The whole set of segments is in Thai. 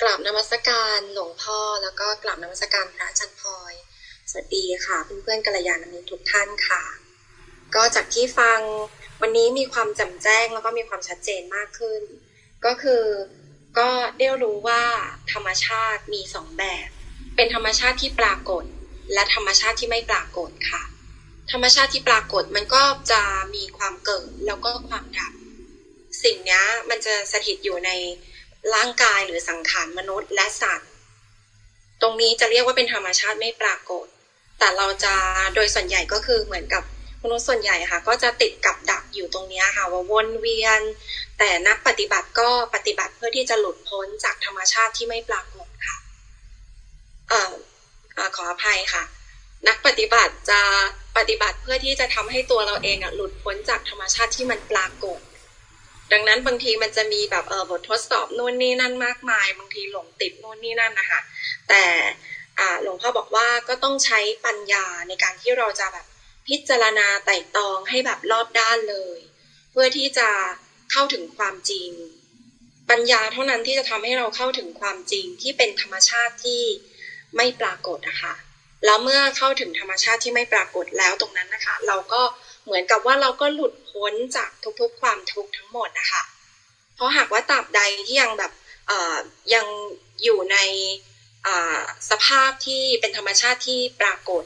กราบนมัสการหลวงพ่อแล้วก็กราบนมัสการพระอาจารย์พลอย สวัสดีค่ะเพื่อนๆกัลยาณมิตรทุกท่านค่ะ ก็จากที่ฟังวันนี้มีความจำแจ้งแล้วก็มีความชัดเจนมากขึ้น ก็คือก็ได้รู้ว่าธรรมชาติมีสองแบบ เป็นธรรมชาติที่ปรากฏ และธรรมชาติที่ไม่ปรากฏค่ะ ธรรมชาติที่ปรากฏมันก็จะมีความเกิดแล้วก็ความดับ สิ่งนี้มันจะสถิตอยู่ใน ร่างกายหรือสังขารมนุษย์และสัตว์ ตรงนี้จะเรียกว่าเป็นธรรมชาติไม่ปรากฏ แต่เราจะโดยส่วนใหญ่ก็คือเหมือนกับมนุษย์ส่วนใหญ่ค่ะ ก็จะติดกับดักอยู่ตรงนี้ค่ะว่าวนเวียน แต่นักปฏิบัติก็ปฏิบัติเพื่อที่จะหลุดพ้นจากธรรมชาติที่ไม่ปรากฏค่ะเอ่อขออภัยค่ะ นักปฏิบัติจะปฏิบัติเพื่อที่จะทำให้ตัวเราเองอะหลุดพ้นจากธรรมชาติที่มันปรากฏ ดังนั้นบางทีมันจะมีแบบเออบททดสอบนู่นนี่นั่นมากมาย บางทีหลงติดนู่นนี่นั่นนะคะแต่หลวงพ่อบอกว่าก็ต้องใช้ปัญญาในการที่เราจะแบบพิจารณาไต่ตองให้แบบรอบด้านเลย เพื่อที่จะเข้าถึงความจริง ปัญญาเท่านั้นที่จะทำให้เราเข้าถึงความจริงที่เป็นธรรมชาติที่ไม่ปรากฏนะคะแล้วเมื่อเข้าถึงธรรมชาติที่ไม่ปรากฏแล้วตรงนั้นนะคะ เราก็เเหมือนกับว่าเราก็หลุดพ้นจากทุกๆความทุกข์ทั้งหมดนะคะเพราะหากว่าตราบใดที่ยังแบบยังอยู่ในสภาพที่เป็นธรรมชาติที่ปรากฏ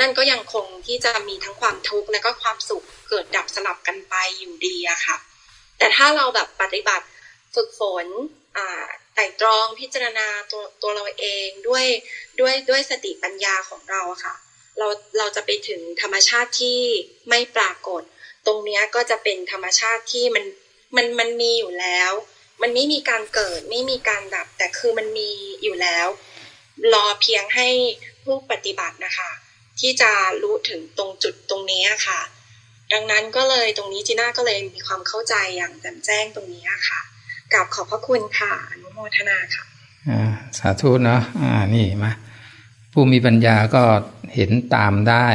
นั่นก็ยังคงที่จะมีทั้งความทุกข์และก็ความสุขเกิดดับสลับกันไปอยู่ดีอะค่ะ แต่ถ้าเราแบบปฏิบัติฝึกฝนไต่ตรองพิจารณาตัวตัวเราเองด้วยด้วยด้วยสติปัญญาของเราค่ะ เราเราจะไปถึงธรรมชาติที่ไม่ปรากฏ ตรงนี้ก็จะเป็นธรรมชาติที่มันมันมันมีอยู่แล้ว มันไม่มีการเกิดไม่มีการดับ แต่คือมันมีอยู่แล้ว รอเพียงให้ผู้ปฏิบัตินะคะ ที่จะรู้ถึงตรงจุดตรงนี้ค่ะ ดังนั้นก็เลยตรงนี้จีน่าก็เลยมีความเข้าใจอย่างแจ่มแจ้งตรงนี้ค่ะกับขอบพระคุณค่ะอนุโมทนาค่ะสาธุเนาะอ่านี่มาผู้มีปัญญาก็ เห็นตามได้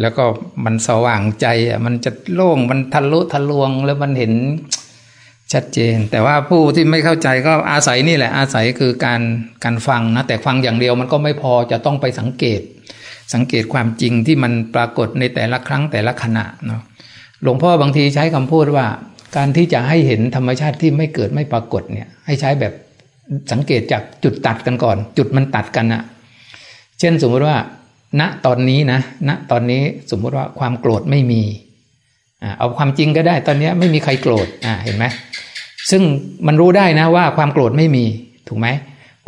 แล้วก็มันสว่างใจอะมันจะโล่งมันทะลุทะลวงแล้วมันเห็นชัดเจน แต่ว่าผู้ที่ไม่เข้าใจก็อาศัยนี่แหละ อาศัยคือการการฟังนะแต่ฟังอย่างเดียวมันก็ไม่พอจะต้องไปสังเกต สังเกตความจริงที่มันปรากฏในแต่ละครั้งแต่ละขณะเนาะหลวงพ่อบางทีใช้คำพูดว่า การที่จะให้เห็นธรรมชาติที่ไม่เกิดไม่ปรากฏเนี่ย ให้ใช้แบบสังเกตจากจุดตัดกันก่อน จุดมันตัดกันอะเช่นสมมติว่า ณตอนนี้นะณตอนนี้สมมติว่าความโกรธไม่มีเอาความจริงก็ได้ ตอนนี้ไม่มีใครโกรธเห็นไหมซึ่งมันรู้ได้นะว่าความโกรธไม่มีถูกไหม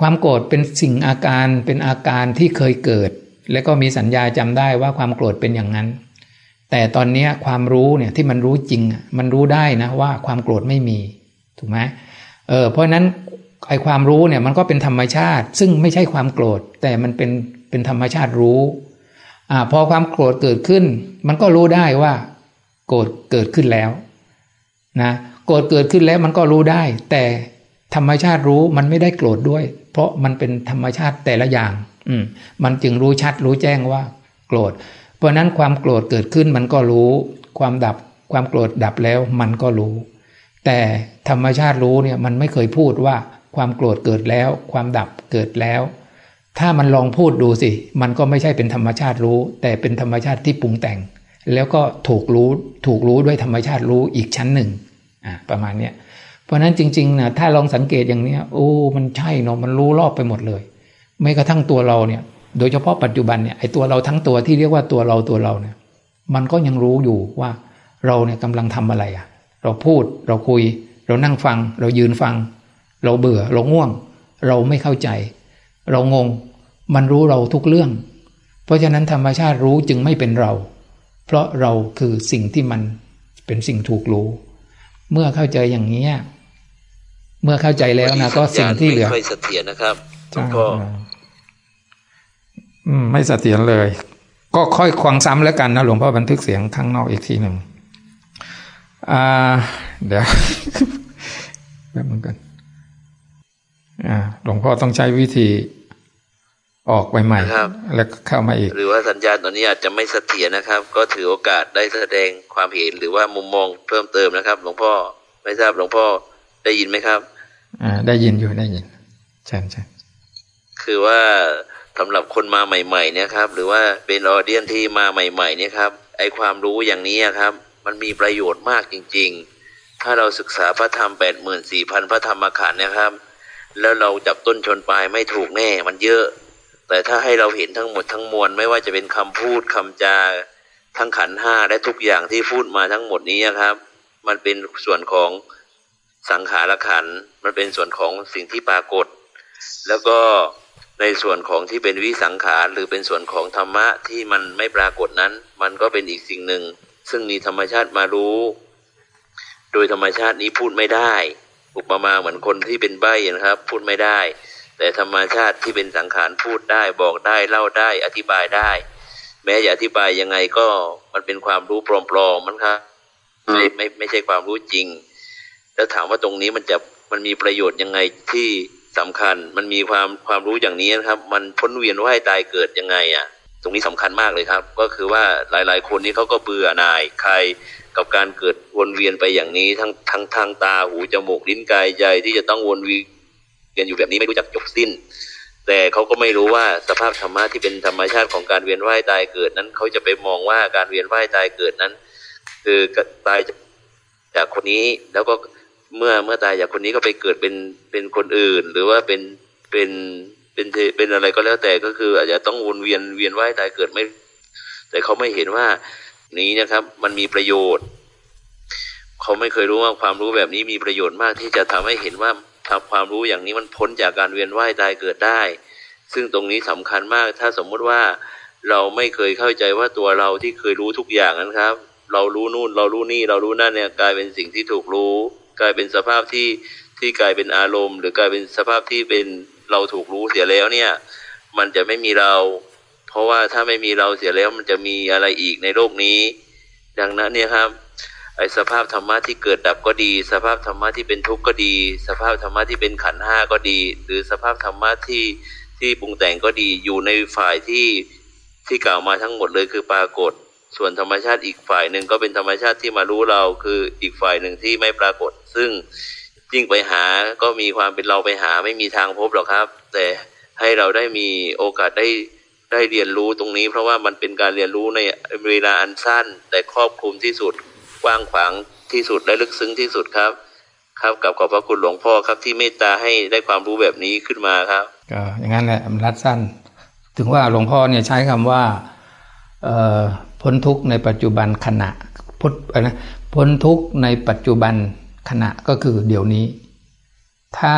ความโกรธเป็นสิ่งอาการเป็นอาการที่เคยเกิด แล้วก็มีสัญญาจำได้ว่าความโกรธเป็นอย่างนั้น แต่ตอนนี้ความรู้เนี่ยที่มันรู้จริงมันรู้ได้นะว่าความโกรธไม่มีถูกไหมเออเพราะนั้นไอความรู้เนี่ยมันก็เป็นธรรมชาติ ซึ่งไม่ใช่ความโกรธแต่มันเป็น เป็นธรรมชาติรู้อพอความโกรธเกิดขึ้น มันก็รู้ได้ว่า โกรธเกิดขึ้นแล้วนะโกรธเกิดขึ้นแล้วมันก็รู้ได้ แต่ธรรมชาติรู้มันไม่ได้โกรธด้วย เพราะมันเป็นธรรมชาติแต่ละอย่าง อืมมันจึงรู้ชัดรู้แจ้งว่า โกรธ เพราะนั้นความโกรธเกิดขึ้นมันก็รู้ ความดับความโกรธดับแล้วมันก็รู้ แต่ธรรมชาติรู้เนี่ยมันไม่เคยพูดว่าความโกรธเกิดแล้ว ความดับเกิดแล้ว ถ้ามันลองพูดดูสิ มันก็ไม่ใช่เป็นธรรมชาติรู้ แต่เป็นธรรมชาติที่ปรุงแต่ง แล้วก็ถูกรู้ถูกรู้ด้วยธรรมชาติรู้อีกชั้นหนึ่งอ่าประมาณเนี้ยเพราะนั้นจริงๆนะถ้าลองสังเกตอย่างเนี้ยโอ้มันใช่เนาะมันรู้รอบไปหมดเลย ไม่กระทั่งตัวเราเนี่ย โดยเฉพาะปัจจุบันเนี่ยไอ้ตัวเราทั้งตัวที่เรียกว่าตัวเราตัวเราเนี่ย มันก็ยังรู้อยู่ว่าเราเนี่ยกำลังทำอะไรอะ เราพูดเราคุย เรานั่งฟัง เรายืนฟัง เราเบื่อเราง่วง เราไม่เข้าใจ เรางง มันรู้เราทุกเรื่อง เพราะฉะนั้นธรรมชาติรู้จึงไม่เป็นเรา เพราะเราคือสิ่งที่มันเป็นสิ่งถูกรู้ เมื่อเข้าใจอย่างนี้เมื่อเข้าใจแล้วนะก็สิ่งที่เหลือไม่เสถียรนะครับก็ไม่เสถียรเลย ก็ค่อยควังซ้ำแล้วกันนะหลวงพ่อบันทึกเสียงข้างนอกอีกทีหนึ่งอ่าเดี๋ยวแบบเหมือนกัน หลวงพ่อต้องใช้วิธีออกไปใหม่แล้วเข้ามาอีก หรือว่าสัญญาณตอนนี้อาจจะไม่เสถียรนะครับ ก็ถือโอกาสได้แสดงความเห็นหรือว่ามุมมองเพิ่มเติมนะครับ หลวงพ่อไม่ทราบหลวงพ่อได้ยินไหมครับ อ่า ได้ยินอยู่ได้ยินใช่ใช่คือว่าสำหรับคนมาใหม่ ๆ เนี่ยครับ หรือว่าเป็นออเดียนที่มาใหม่ ๆ เนี่ยครับไอความรู้อย่างนี้ครับ มันมีประโยชน์มากจริง ๆ ถ้าเราศึกษาพระธรรมแปดหมื่นสี่พันพระธรรมขันธ์นะครับ แล้วเราจับต้นชนปลายไม่ถูกแน่ มันเยอะ แต่ถ้าให้เราเห็นทั้งหมดทั้งมวลไม่ว่าจะเป็นคำพูดคำจาทั้งขันห้าและทุกอย่างที่พูดมาทั้งหมดนี้ครับ มันเป็นส่วนของสังขารขัน มันเป็นส่วนของสิ่งที่ปรากฏ แล้วก็ในส่วนของที่เป็นวิสังขารหรือเป็นส่วนของธรรมะที่มันไม่ปรากฏนั้น มันก็เป็นอีกสิ่งหนึ่ง ซึ่งมีธรรมชาติมารู้ โดยธรรมชาตินี้พูดไม่ได้ อุปมาเหมือนคนที่เป็นใบ้นะครับ พูดไม่ได้ แต่ธรรมชาติที่เป็นสังขารพูดได้บอกได้เล่าได้อธิบายได้ แม้จะอธิบายยังไงก็มันเป็นความรู้ปลอมๆมันครับไม่ไม่ไม่ใช่ความรู้จริง แล้วถามว่าตรงนี้มันจะมันมีประโยชน์ยังไงที่สำคัญ มันมีความความรู้อย่างนี้นะครับ มันพ้นเวียนว่ายตายเกิดยังไงอะ ตรงนี้สำคัญมากเลยครับ ก็คือว่าหลาย ๆ คนนี้เขาก็เบื่อหน่ายใคร กับการเกิดวนเวียนไปอย่างนี้ทั้งทั้งทางตาหูจมูกลิ้นกายใจที่จะต้องวนเวียนอยู่แบบนี้ไม่รู้จักจบสิ้น แต่เขาก็ไม่รู้ว่าสภาพธรรมะที่เป็นธรรมชาติของการเวียนว่ายตายเกิดนั้นเขาจะไปมองว่าการเวียนว่ายตายเกิดนั้น คือตายจากคนนี้แล้วก็เมื่อเมื่อตายจากคนนี้ก็ไปเกิดเป็นเป็นคนอื่น หรือว่าเป็นเป็นเป็นเป็นอะไรก็แล้วแต่ก็คือ อาจจะต้องวนเวียนเวียนว่ายตายเกิดไม่ แต่เขาไม่เห็นว่า นี้นะครับ มันมีประโยชน์ เขาไม่เคยรู้ว่าความรู้แบบนี้มีประโยชน์มากที่จะทำให้เห็นว่าทำความรู้อย่างนี้มันพ้นจากการเวียนว่ายตายเกิดได้ ซึ่งตรงนี้สำคัญมาก ถ้าสมมุติว่าเราไม่เคยเข้าใจว่าตัวเราที่เคยรู้ทุกอย่างนั้นครับ เรารู้นู่น เรารู้นี่ เรารู้นั่นเนี่ยกลายเป็นสิ่งที่ถูกรู้ กลายเป็นสภาพที่ที่กลายเป็นอารมณ์ หรือกลายเป็นสภาพที่เป็นเราถูกรู้เสียแล้วเนี่ย มันจะไม่มีเรา เพราะว่าถ้าไม่มีเราเสียแล้วมันจะมีอะไรอีกในโลกนี้ ดังนั้นเนี่ยครับไอสภาพธรรมะที่เกิดดับก็ดี สภาพธรรมะที่เป็นทุกข์ก็ดี สภาพธรรมะที่เป็นขันห้าก็ดี หรือสภาพธรรมะที่ที่ปรุงแต่งก็ดีอยู่ในฝ่ายที่ที่กล่าวมาทั้งหมดเลยคือปรากฏ ส่วนธรรมชาติอีกฝ่ายหนึ่งก็เป็นธรรมชาติที่มารู้เราคืออีกฝ่ายหนึ่งที่ไม่ปรากฏ ซึ่งยิ่งไปหาก็มีความเป็นเราไปหาไม่มีทางพบหรอกครับ แต่ให้เราได้มีโอกาสได้ ได้เรียนรู้ตรงนี้ เพราะว่ามันเป็นการเรียนรู้ในเวลาอันสั้น แต่ครอบคลุมที่สุดกว้างขวางที่สุดและลึกซึ้งที่สุดครับ ครับกับขอบพระคุณหลวงพ่อครับที่เมตตาให้ได้ความรู้แบบนี้ขึ้นมาครับก็อย่างนั้นแหละมันรัดสั้น ถึงว่าหลวงพ่อเนี่ยใช้คำว่าพ้นทุกข์ในปัจจุบันขณะพ้นนะพ้นทุกข์ในปัจจุบันขณะก็คือเดี๋ยวนี้ ถ้า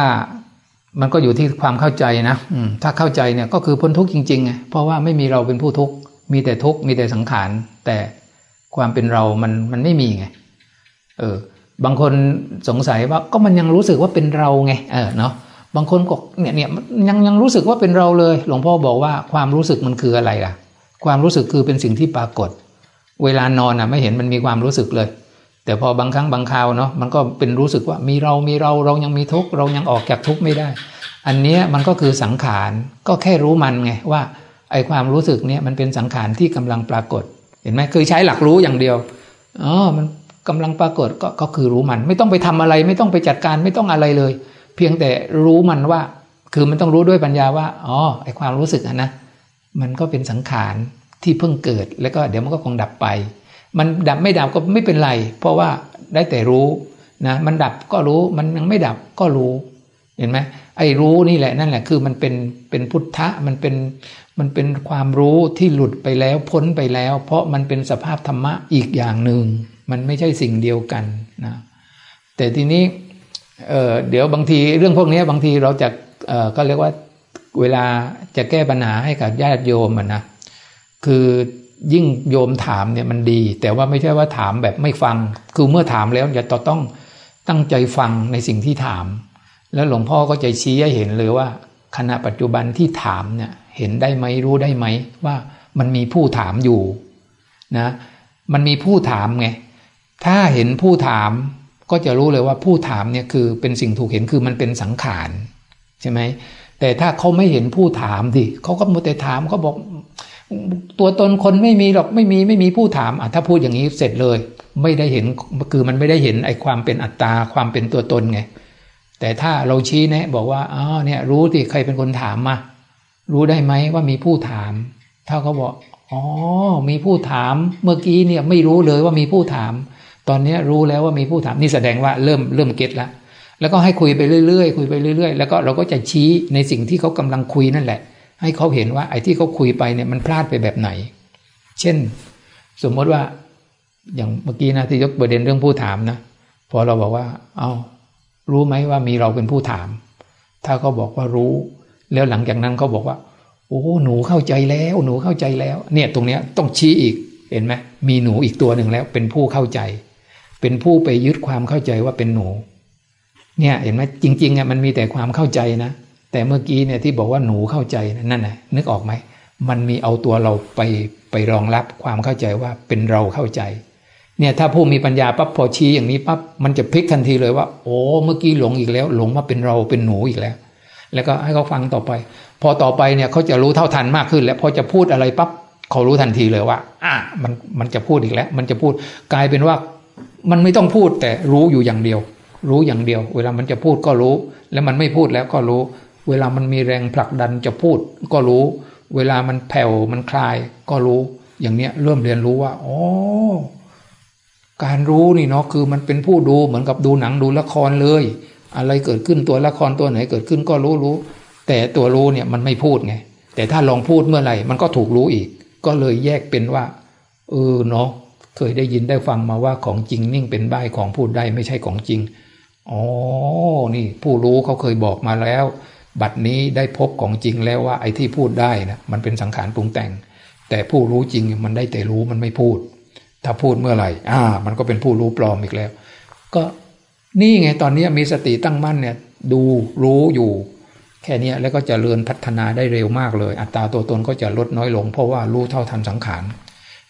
มันก็อยู่ที่ความเข้าใจนะถ้าเข้าใจเนี่ยก็คือพ้นทุกข์จริงๆไงเพราะว่าไม่มีเราเป็นผู้ทุกข์มีแต่ทุกข์มีแต่สังขารแต่ความเป็นเรามันมันไม่มีไงเออบางคนสงสัยว่าก็มันยังรู้สึกว่าเป็นเราไงเออเนาะบางคนก็เนี่ยเนี่ยยังยังรู้สึกว่าเป็นเราเลย หลวงพ่อบอกว่าความรู้สึกมันคืออะไรล่ะ ความรู้สึกคือเป็นสิ่งที่ปรากฏ เวลานอนอะไม่เห็นมันมีความรู้สึกเลย แต่พอบางครั้งบางคราวเนาะมันก็เป็นรู้สึกว่ามีเรามีเราเรายังมีทุกข์เรายังออกจากทุกข์ไม่ได้ อันนี้มันก็คือสังขารก็แค่รู้มันไงว่าไอความรู้สึกเนี้ยมันเป็นสังขารที่กำลังปรากฏ เห็นไหมคือใช้หลักรู้อย่างเดียวอ๋อมันกำลังปรากฏก็ก็คือรู้มัน ไม่ต้องไปทำอะไร ไม่ต้องไปจัดการไม่ต้องอะไรเลย เพียงแต่รู้มันว่า คือมันต้องรู้ด้วยปัญญาว่าอ๋อไอความรู้สึกนะมันก็เป็นสังขารที่เพิ่งเกิด แล้วก็เดี๋ยวมันก็คงดับไป มันดับไม่ดับก็ไม่เป็นไร เพราะว่าได้แต่รู้นะมันดับก็รู้มันยังไม่ดับก็รู้เห็นไหมไอ้รู้นี่แหละนั่นแหละคือมันเป็นเป็นพุทธะมันเป็นมันเป็นความรู้ที่หลุดไปแล้วพ้นไปแล้ว เพราะมันเป็นสภาพธรรมะอีกอย่างหนึ่งมันไม่ใช่สิ่งเดียวกันนะแต่ทีนี้เเดี๋ยวบางทีเรื่องพวกนี้บางทีเราจะก็เรียกว่าเวลาจะแก้ปัญหาให้กับญาติโยมนะคือ ยิ่งโยมถามเนี่ยมันดี แต่ว่าไม่ใช่ว่าถามแบบไม่ฟัง คือเมื่อถามแล้วอย่าต่อต้องตั้งใจฟังในสิ่งที่ถาม แล้วหลวงพ่อก็จะชี้ให้เห็นเลยว่า ขณะปัจจุบันที่ถามเนี่ยเห็นได้ไหมรู้ได้ไหมว่ามันมีผู้ถามอยู่นะมันมีผู้ถามไงถ้าเห็นผู้ถามก็จะรู้เลยว่าผู้ถามเนี่ยคือเป็นสิ่งถูกเห็นคือมันเป็นสังขารใช่ไหมแต่ถ้าเขาไม่เห็นผู้ถามดิเขาก็มัวแต่ถามเขาบอก ตัวตนคนไม่มีหรอกไม่มีไม่มีผู้ถามอะถ้าพูดอย่างนี้เสร็จเลย ไม่ได้เห็นคือมันไม่ได้เห็นไอ้ความเป็นอัตตาความเป็นตัวตนไง แต่ถ้าเราชี้แนะ บอกว่าอ๋อเนี่ย รู้ที่ใครเป็นคนถามมารู้ได้ไหมว่ามีผู้ถาม ถ้าเขาบอกอ๋อมีผู้ถามเมื่อกี้เนี่ยไม่รู้เลยว่ามีผู้ถาม ตอนนี้รู้แล้วว่ามีผู้ถามนี่แสดงว่าเริ่มเริ่มเก็ตแล้วแล้วก็ให้คุยไปเรื่อยๆคุยไปเรื่อยๆ แล้วก็เราก็จะชี้ในสิ่งที่เขากำลังคุยนั่นแหละ ให้เขาเห็นว่า ไอ้ที่เขาคุยไปเนี่ยมันพลาดไปแบบไหน เช่น สมมติว่าอย่างเมื่อกี้นะที่ยกประเด็นเรื่องผู้ถามนะพอเราบอกว่า เอารู้ไหมว่ามีเราเป็นผู้ถาม ถ้าเขาบอกว่ารู้ แล้วหลังจากนั้นเขาบอกว่า โอ้หนูเข้าใจแล้ว หนูเข้าใจแล้ว เนี่ยตรงเนี้ยต้องชี้อีกเห็นไหมมีหนูอีกตัวหนึ่งแล้ว เป็นผู้เข้าใจ เป็นผู้ไปยึดความเข้าใจว่าเป็นหนู เนี่ย เห็นไหมจริงๆอะมันมีแต่ความเข้าใจนะ แต่เมื่อกี้เนี่ยที่บอกว่าหนูเข้าใจนั่นน่ะนึกออกไหมมันมีเอาตัวเราไปไปรองรับความเข้าใจว่าเป็นเราเข้าใจ เนี่ยถ้าผู้มีปัญญาปั๊บพอชี้อย่างนี้ปั๊บมันจะพลิกทันทีเลยว่า โอ้เมื่อกี้หลงอีกแล้ว หลงว่าเป็นเราเป็นหนูอีกแล้ว แล้วก็ให้เขาฟังต่อไป พอต่อไปเนี่ยเขาจะรู้เท่าทันมากขึ้น แล้วพอจะพูดอะไรปั๊บเขารู้ทันทีเลยว่า อะมันมันจะพูดอีกแล้ว มันจะพูดกลายเป็นว่า มันไม่ต้องพูดแต่รู้อยู่อย่างเดียว รู้อย่างเดียว เวลามันจะพูดก็รู้ แล้วมันไม่พูดแล้วก็รู้ เวลามันมีแรงผลักดันจะพูดก็รู้ เวลามันแผ่วมันคลายก็รู้ อย่างเนี้ยเริ่มเรียนรู้ว่าอ๋อการรู้นี่เนาะคือมันเป็นผู้ดูเหมือนกับดูหนังดูละครเลย อะไรเกิดขึ้นตัวละครตัวไหนเกิดขึ้นก็รู้รู้ แต่ตัวรู้เนี่ยมันไม่พูดไงแต่ถ้าลองพูดเมื่อไหร่มันก็ถูกรู้อีก ก็เลยแยกเป็นว่าเออเนาะเคยได้ยินได้ฟังมาว่าของจริงนิ่งเป็นใบของพูดได้ไม่ใช่ของจริงอ๋อนี่ผู้รู้เขาเคยบอกมาแล้ว บัดนี้ได้พบของจริงแล้วว่าไอ้ที่พูดได้นะมันเป็นสังขารปรุงแต่ง แต่ผู้รู้จริงมันได้แต่รู้มันไม่พูด ถ้าพูดเมื่อไหร่ อ่า มันก็เป็นผู้รู้ปลอมอีกแล้ว ก็นี่ไงตอนนี้มีสติตั้งมั่นเนี่ยดูรู้อยู่ แค่นี้แล้วก็จะเริญพัฒนาได้เร็วมากเลย อัตราตัวตนก็จะลดน้อยลง เพราะว่ารู้เท่าทันสังขาร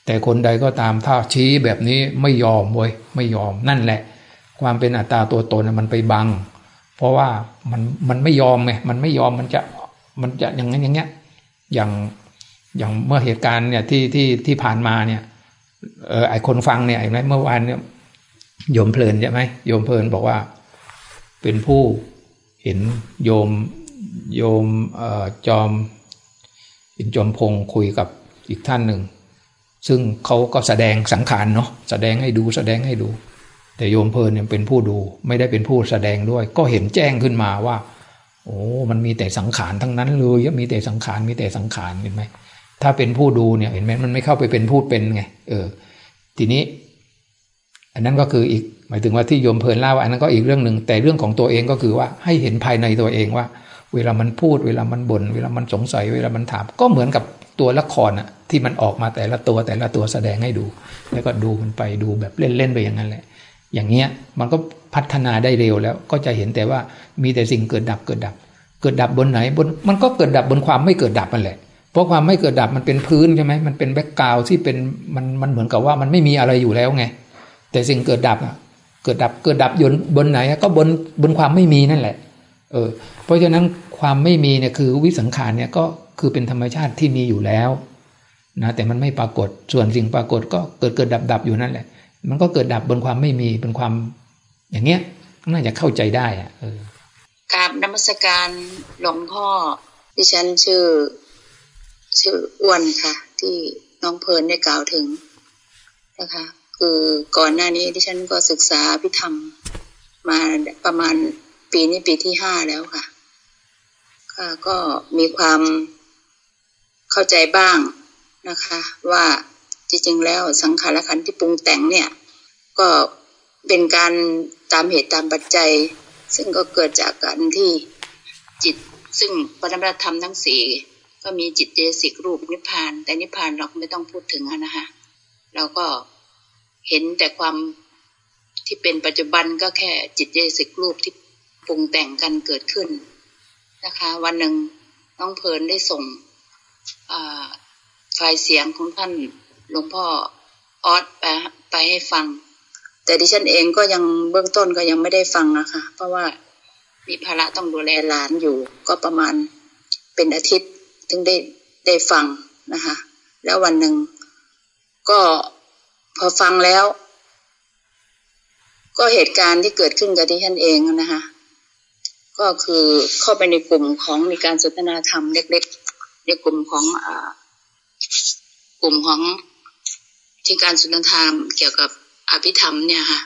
แต่คนใดก็ตามถ้าชี้แบบนี้ไม่ยอมเว้ยไม่ยอมนั่นแหละ ความเป็นอัตตาตัวตนมันไปบัง เพราะว่ามันมันไม่ยอมไงมันไม่ยอมมันจะมันจะอย่างนั้นอย่างเงี้ยอย่างอย่างเมื่อเหตุการณ์เนี่ยที่ที่ที่ผ่านมาเนี่ยเออไอคนฟังเนี่ยเห็นไหมเมื่อวานเนี่ยโยมเพลินใช่ไหมโยมเพลินบอกว่า เป็นผู้เห็นโยมโยมเอ่อจอมเป็นจอมพงคุยกับอีกท่านหนึ่ง ซึ่งเขาก็แสดงสังขารเนาะแสดงให้ดูแสดงให้ดู แต่โยมเพลินเนี่ยเป็นผู้ดูไม่ได้เป็นผู้แสดงด้วย ก็เห็นแจ้งขึ้นมาว่า โอ้มันมีแต่สังขารทั้งนั้นเลยมีแต่สังขารมีแต่สังขารเห็นไหมถ้าเป็นผู้ดูเนี่ยเห็นไหมมันไม่เข้าไปเป็นพูดเป็นไงเออ ทีนี้ อันนั้นก็คืออีก หมายถึงว่าที่โยมเพลินเล่าอันนั้นก็อีกเรื่องหนึ่งแต่เรื่องของตัวเองก็คือว่าให้เห็นภายในตัวเองว่า เวลามันพูด เวลามันบน่นเวลามันสงสัย เวลามันถาม ก็เหมือนกับตัวละครอะที่มันออกมาแต่ละตัวแต่ละตัวแสดงให้ดู แล้วก็ดูมันไปดูแบบเล่นๆไปอย่างนั้นแหละ อย่างเงี้ยมันก็พัฒนาได้เร็วแล้ว ก็จะเห็นแต่ว่ามีแต่สิ่งเกิดดับเกิดดับ เกิดดับบนไหนบนมันก็เกิดดับบนความไม่เกิดดับมันแหละเพราะความไม่เกิดดับมันเป็นพื้นใช่ไหมมันเป็นแบ็กกราวที่เป็นมันมันเหมือนกับว่ามันไม่มีอะไรอยู่แล้วไง แต่สิ่งเกิดดับอะเกิดดับเกิดดับยนบนไหนก็บนบนความไม่มีนั่นแหละเออเพราะฉะนั้นความไม่มีเนี่ยคือวิสังขารเนี่ยก็คือเป็นธรรมชาติที่มีอยู่แล้วนะแต่มันไม่ปรากฏส่วนสิ่งปรากฏก็เกิดเกิดดับดับอยู่นั่นแหละ มันก็เกิดดับบนความไม่มีเป็นความอย่างเงี้ยน่าจะเข้าใจได้อะเออกราบนมัสการหลวงพ่อดิฉันชื่อ ชื่ออ้วนค่ะ ที่น้องเพลินได้กล่าวถึงนะคะ คือก่อนหน้านี้ดิฉันก็ศึกษาพิธรรม มาประมาณปีนี้ปีที่ห้าแล้วค่ะก็มีความเข้าใจบ้างนะคะ ว่า จริงแล้วสังขารขันที่ปรุงแต่งเนี่ยก็เป็นการตามเหตุตามปัจจัย ซึ่งก็เกิดจากการที่จิต ซึ่งปรมัตธรรมทั้งสี่ก็มีจิตเจสิกรูปนิพพาน แต่นิพพานเราไม่ต้องพูดถึงนะคะเราก็เห็นแต่ความที่เป็นปัจจุบันก็แค่จิตเจสิกรูปที่ปรุงแต่งกันเกิดขึ้นนะคะ วันหนึ่งน้องเพลินได้ส่งไฟล์เสียงของท่าน หลวงพ่อออสไปไปให้ฟัง แต่ดิฉันเองก็ยังเบื้องต้นก็ยังไม่ได้ฟังนะคะ เพราะว่ามีภาระต้องดูแลหลานอยู่ ก็ประมาณเป็นอาทิตย์ถึงได้ได้ฟังนะคะ แล้ววันหนึ่งก็พอฟังแล้ว ก็เหตุการณ์ที่เกิดขึ้นกับดิฉันเองนะคะก็คือเข้าไปในกลุ่มของมีการสนทนาธรรมเล็กๆในกลุ่มของอกลุ่มของ ที่การสุนทนาธรรมเกี่ยวกับอภิธรรมเนี่ยค่ะ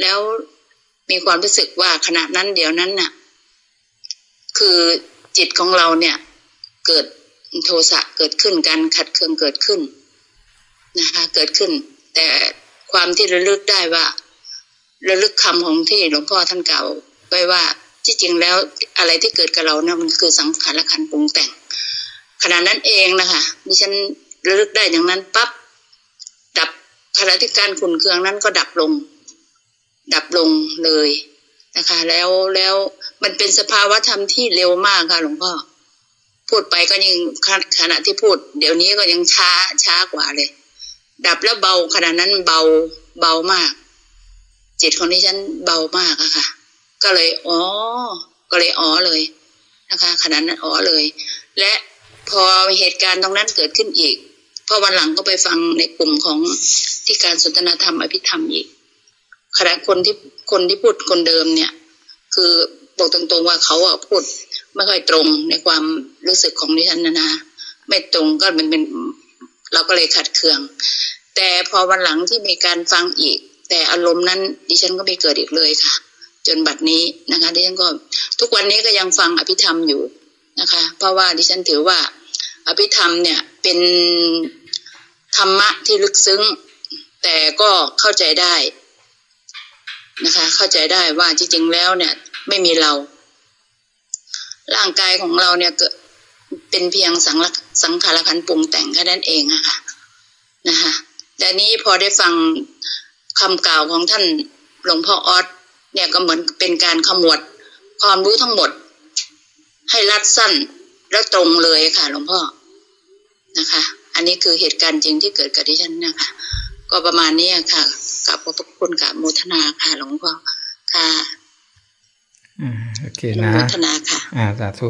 แล้วมีความรู้สึกว่าขณะนั้นเดี๋ยวนั้นน่ะ คือจิตของเราเนี่ย เกิดโทสะเกิดขึ้นการขัดเคืองเกิดขึ้นนะคะ เกิดขึ้น แต่ความที่ระลึกได้ว่า ระลึกคำของที่หลวงพ่อท่านกล่าวไว้ว่าที่จริงแล้วอะไรที่เกิดกับเราเนี่ยมันคือสังขารขันปรุงแต่งขณะนั้นเองนะคะดิฉันระลึกได้อย่างนั้นปั๊บ ดับขณะที่การขุนเคืองนั้นก็ดับลง ดับลงเลยนะคะ แล้วแล้วมันเป็นสภาวะธรรมที่เร็วมากค่ะหลวงพ่อพูดไปก็ยังขณะที่พูด เดี๋ยวนี้ก็ยังช้าช้ากว่าเลย ดับแล้วเบาขณะนั้นเบาเบามาก จิตของดิฉันเบามากอะค่ะ ก็เลยอ๋อก็เลยอ๋อเลยนะคะขณะนั้นอ๋อเลย และพอเหตุการณ์ตรงนั้นเกิดขึ้นอีก พอวันหลังก็ไปฟังในกลุ่มของที่การสนทนาธรรมอภิธรรมอีกขณะคนที่คนที่พูดคนเดิมเนี่ย คือบอกตรงๆว่าเขาอะพูดไม่ค่อยตรงในความรู้สึกของดิฉันนะนะไม่ตรงก็มันเป็นเราก็เลยขัดเคือง แต่พอวันหลังที่มีการฟังอีก แต่อารมณ์นั้น ดิฉันก็ไม่เกิดอีกเลยค่ะ จนบัดนี้นะคะ ดิฉันก็ทุกวันนี้ก็ยังฟังอภิธรรมอยู่นะคะ เพราะว่าดิฉันถือว่า อภิธรรมเนี่ยเป็นธรรมะที่ลึกซึ้ง แต่ก็เข้าใจได้นะคะ เข้าใจได้ว่าจริงๆแล้วเนี่ย ไม่มีเรา ร่างกายของเราเนี่ยเกิดเป็นเพียงสังสังขารขันปรุงแต่งแค่นั้นเองอะค่ะนะคะแต่นี้พอได้ฟังคำกล่าวของท่านหลวงพ่อออสเนี่ยก็เหมือนเป็นการขมวดความรู้ทั้งหมด ให้รัดสั้นและตรงเลยค่ะหลวงพ่อ นะคะ อันนี้คือเหตุการณ์จริงที่เกิดกับดิฉันนะคะ ก็ประมาณนี้ค่ะกับขอบพระคุณกับโมทนาค่ะหลวงพ่อค่ะอ่าโอเคนะโมทนาค่ะอ่าสาธุ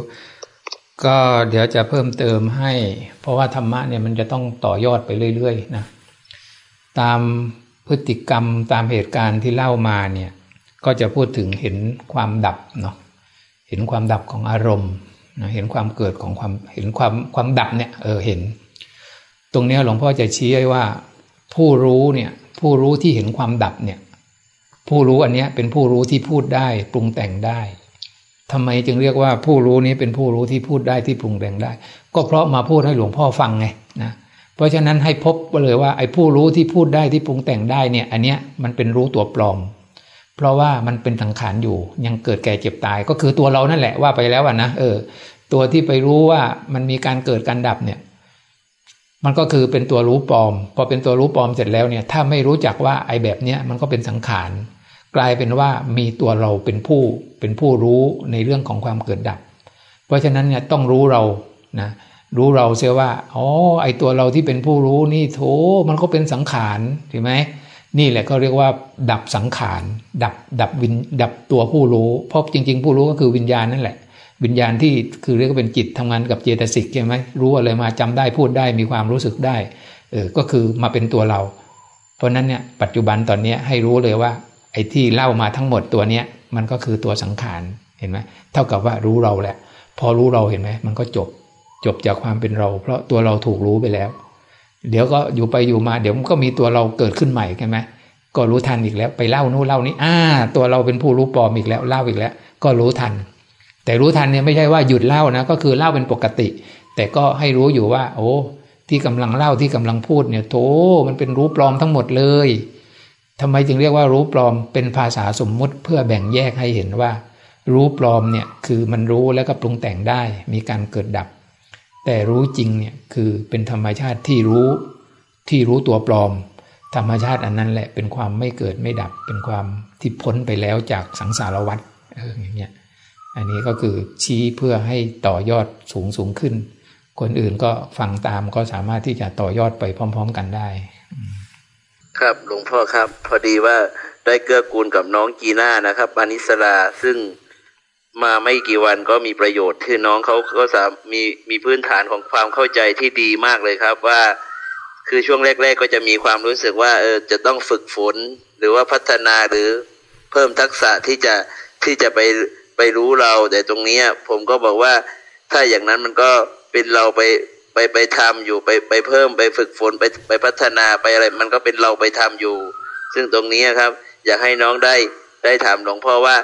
ก็เดี๋ยวจะเพิ่มเติมให้ เพราะว่าธรรมะเนี่ยมันจะต้องต่อยอดไปเรื่อยๆนะตามพฤติกรรมตามเหตุการณ์ที่เล่ามาเนี่ย ก็จะพูดถึงเห็นความดับเนาะเห็นความดับของอารมณ์ นะเห็นความเกิดของความเห็นความความดับเนี่ยเออเห็น ตรงนี้หลวงพ่อจะชี้ไว้ว่า ผู้รู้เนี่ยผู้รู้ที่เห็นความดับเนี่ยผู้รู้อันนี้เป็นผู้รู้ที่พูดได้ปรุงแต่งได้ทำไมจึงเรียกว่าผู้รู้นี้เป็นผู้รู้ที่พูดได้ที่ปรุงแต่งได้ ก็เพราะมาพูดให้หลวงพ่อฟังไงนะเพราะฉะนั้นให้พบเลยว่าไอ้ผู้รู้ที่พูดได้ที่ปรุงแต่งได้เนี่ยอันเนี้ยมันเป็นรู้ตัวปลอม เพราะว่ามันเป็นสังขารอยู่ ยังเกิดแก่เจ็บตาย ก็คือตัวเรานั่นแหละว่าไปแล้วนะเออ ตัวที่ไปรู้ว่ามันมีการเกิดการดับเนี่ย มันก็คือเป็นตัวรู้ปลอม พอเป็นตัวรู้ปลอมเสร็จแล้วเนี่ย ถ้าไม่รู้จักว่าไอ้แบบเนี้ยมันก็เป็นสังขารกลายเป็นว่ามีตัวเราเป็นผู้เป็นผู้รู้ในเรื่องของความเกิดดับ เพราะฉะนั้นเนี่ยต้องรู้เรานะรู้เราเสียว่า อ๋อ ไอตัวเราที่เป็นผู้รู้นี่โถมันก็เป็นสังขารถูกไหม นี่แหละก็เรียกว่า ดับสังขารดับดับวินดับตัวผู้รู้เพราะจริง ๆ ผู้รู้ก็คือวิญญาณนั่นแหละ วิญญาณที่คือเรียกว่าเป็นจิตทำงานกับเจตสิกใช่ไหมรู้อะไรมาจำได้พูดได้มีความรู้สึกได้เออก็คือมาเป็นตัวเรา เพราะนั้นเนี่ยปัจจุบันตอนนี้ให้รู้เลยว่า ไอ้ที่เล่ามาทั้งหมดตัวเนี้ยมันก็คือตัวสังขารเห็นไหมเท่ากับว่ารู้เราแหละ พอรู้เราเห็นไหมมันก็จบจบจากความเป็นเรา เพราะตัวเราถูกรู้ไปแล้ว เดี๋ยวก็อยู่ไปอยู่มา เดี๋ยวมันก็มีตัวเราเกิดขึ้นใหม่ใช่ไหมก็รู้ทันอีกแล้ว ไปเล่านู้เล่านี้อ่า ตัวเราเป็นผู้รู้ปลอมอีกแล้วเล่าอีกแล้ว ก็รู้ทัน แต่รู้ทันเนี่ยไม่ใช่ว่าหยุดเล่านะก็คือเล่าเป็นปกติ แต่ก็ให้รู้อยู่ว่า โอ้ที่กำลังเล่าที่กำลังพูดเนี่ยโถมันเป็นรู้ปลอมทั้งหมดเลยทำไมจึงเรียกว่ารู้ปลอมเป็นภาษาสมมุติเพื่อแบ่งแยกให้เห็นว่า รู้ปลอมเนี่ยคือมันรู้แล้วก็ปรุงแต่งได้ มีการเกิดดับ แต่รู้จริงเนี่ยคือเป็นธรรมชาติที่รู้ที่รู้ตัวปลอม ธรรมชาติอันนั้นแหละเป็นความไม่เกิดไม่ดับเป็นความที่พ้นไปแล้วจากสังสารวัฏเอออย่างเงี้ยอันนี้ก็คือชี้เพื่อให้ต่อยอดสูงสูงขึ้น คนอื่นก็ฟังตามก็สามารถที่จะต่อยอดไปพร้อม ๆ กันได้ ครับหลวงพ่อครับ พอดีว่าได้เกื้อกูลกับน้องกีน่านะครับอานิสราซึ่ง มาไม่กี่วันก็มีประโยชน์ที่น้องเขาก็สามมีมีพื้นฐานของความเข้าใจที่ดีมากเลยครับว่า คือช่วงแรก ๆ ก็จะมีความรู้สึกว่าเออจะต้องฝึกฝน หรือว่าพัฒนาหรือเพิ่มทักษะที่จะที่จะไปไปรู้เรา แต่ตรงนี้ผมก็บอกว่าถ้าอย่างนั้นมันก็เป็นเราไปไปไปทำอยู่ไปไปเพิ่มไปฝึกฝนไปไปพัฒนาไปอะไร มันก็เป็นเราไปทำอยู่ ซึ่งตรงนี้ครับ อยากให้น้องได้ได้ถามหลวงพ่อว่า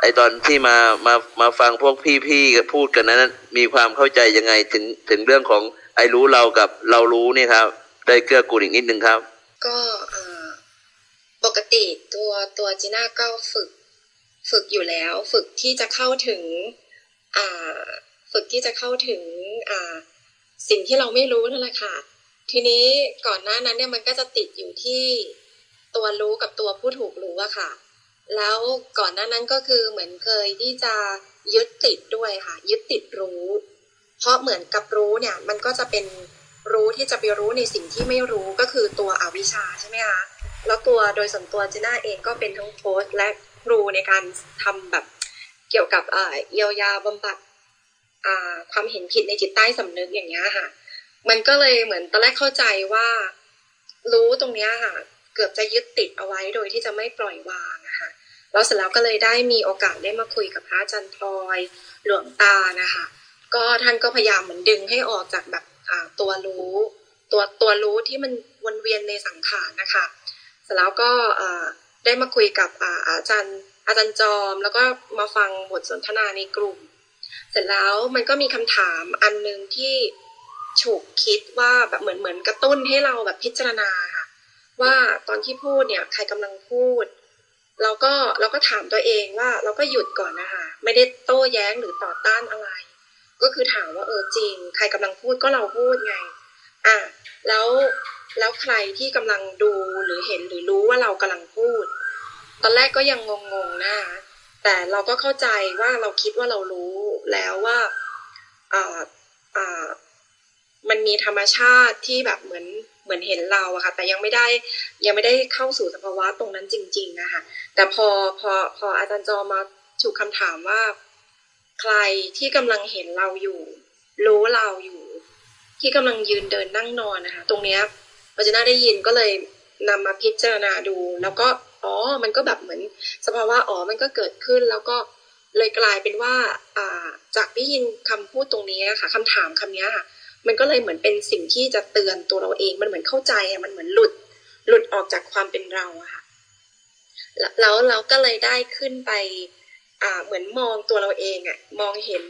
ไอตอนที่มามามาฟังพวกพี่ๆพูดกันนั้น มีความเข้าใจยังไงถึงถึงเรื่องของไอรู้เรากับเรารู้นี่ครับ ได้เกื้อกูลอีกนิดนึงครับ ก็ปกติตัวตัวจีน่าก็ฝึก ฝึกอยู่แล้ว ฝึกที่จะเข้าถึงฝึกที่จะเข้าถึงสิ่งที่เราไม่รู้นั่นแหละค่ะ ทีนี้ก่อนหน้านั้นเนี่ยมันก็จะติดอยู่ที่ตัวรู้กับตัวผู้ถูกรู้อะค่ะ แล้วก่อนหน้านั้นก็คือเหมือนเคยที่จะยึดติดด้วยค่ะ ยึดติดรู้ เพราะเหมือนกับรู้เนี่ย มันก็จะเป็นรู้ที่จะไปรู้ในสิ่งที่ไม่รู้ก็คือตัวอวิชชาใช่ไหมคะแล้วตัวโดยส่วนตัวจีน่าเองก็เป็นทั้งโค้ชและครูในการทำแบบเกี่ยวกับเยียวยาบำบัดความเห็นผิดในจิตใต้สำนึกอย่างเงี้ยค่ะ มันก็เลยเหมือนตอนแรกเข้าใจว่า รู้ตรงเนี้ยค่ะ เกือบจะยึดติดเอาไว้โดยที่จะไม่ปล่อยวาง แล้วเสร็จแล้วก็เลยได้มีโอกาสได้มาคุยกับพระอาจารย์พลอยหลวงตานะคะ ก็ท่านก็พยายามเหมือนดึงให้ออกจากแบบตัวรู้ ตัวตัวรู้ที่มันวนเวียนในสังขารนะคะเสร็จแล้วก็ได้มาคุยกับอาจารย์อาจารย์จอม แล้วก็มาฟังบทสนทนาในกลุ่ม เสร็จแล้วมันก็มีคำถามอันหนึ่งที่ฉุกคิดว่าแบบเหมือนเหมือนกระตุ้นให้เราแบบพิจารณาค่ะว่าตอนที่พูดเนี่ยใครกำลังพูด เราก็เราก็ถามตัวเองว่าเราก็หยุดก่อนนะคะไม่ได้โต้แย้งหรือต่อต้านอะไร ก็คือถามว่าเออจริง ใครกำลังพูดก็เราพูดไง อะแล้วแล้วใครที่กำลังดูหรือเห็นหรือรู้ว่าเรากำลังพูด ตอนแรกก็ยังงงๆนะคะแต่เราก็เข้าใจว่าเราคิดว่าเรารู้แล้วว่าอ่าอ่ามันมีธรรมชาติที่แบบเหมือน เหมือนเห็นเราอะค่ะ แต่ยังไม่ได้ยังไม่ได้เข้าสู่สภาวะตรงนั้นจริง ๆ นะคะแต่พอพอพออาจารย์จอมาถูกคำถามว่า ใครที่กำลังเห็นเราอยู่ รู้เราอยู่ ที่กำลังยืนเดินนั่งนอนนะคะ ตรงเนี้ยปัจจุบันได้ยินก็เลยนำมาพิจารณาดู แล้วก็อ๋อ มันก็แบบเหมือนสภาวะอ๋อมันก็เกิดขึ้นแล้วก็เลยกลายเป็นว่า อ่าจากได้ยินคำพูดตรงนี้ค่ะคำถามคำนี้ค่ะ มันก็เลยเหมือนเป็นสิ่งที่จะเตือนตัวเราเอง มันเหมือนเข้าใจอะมันเหมือนหลุด หลุดออกจากความเป็นเราอะค่ะแล้วเราก็เลยได้ขึ้นไป อ่า เหมือนมองตัวเราเองอะมองเห็น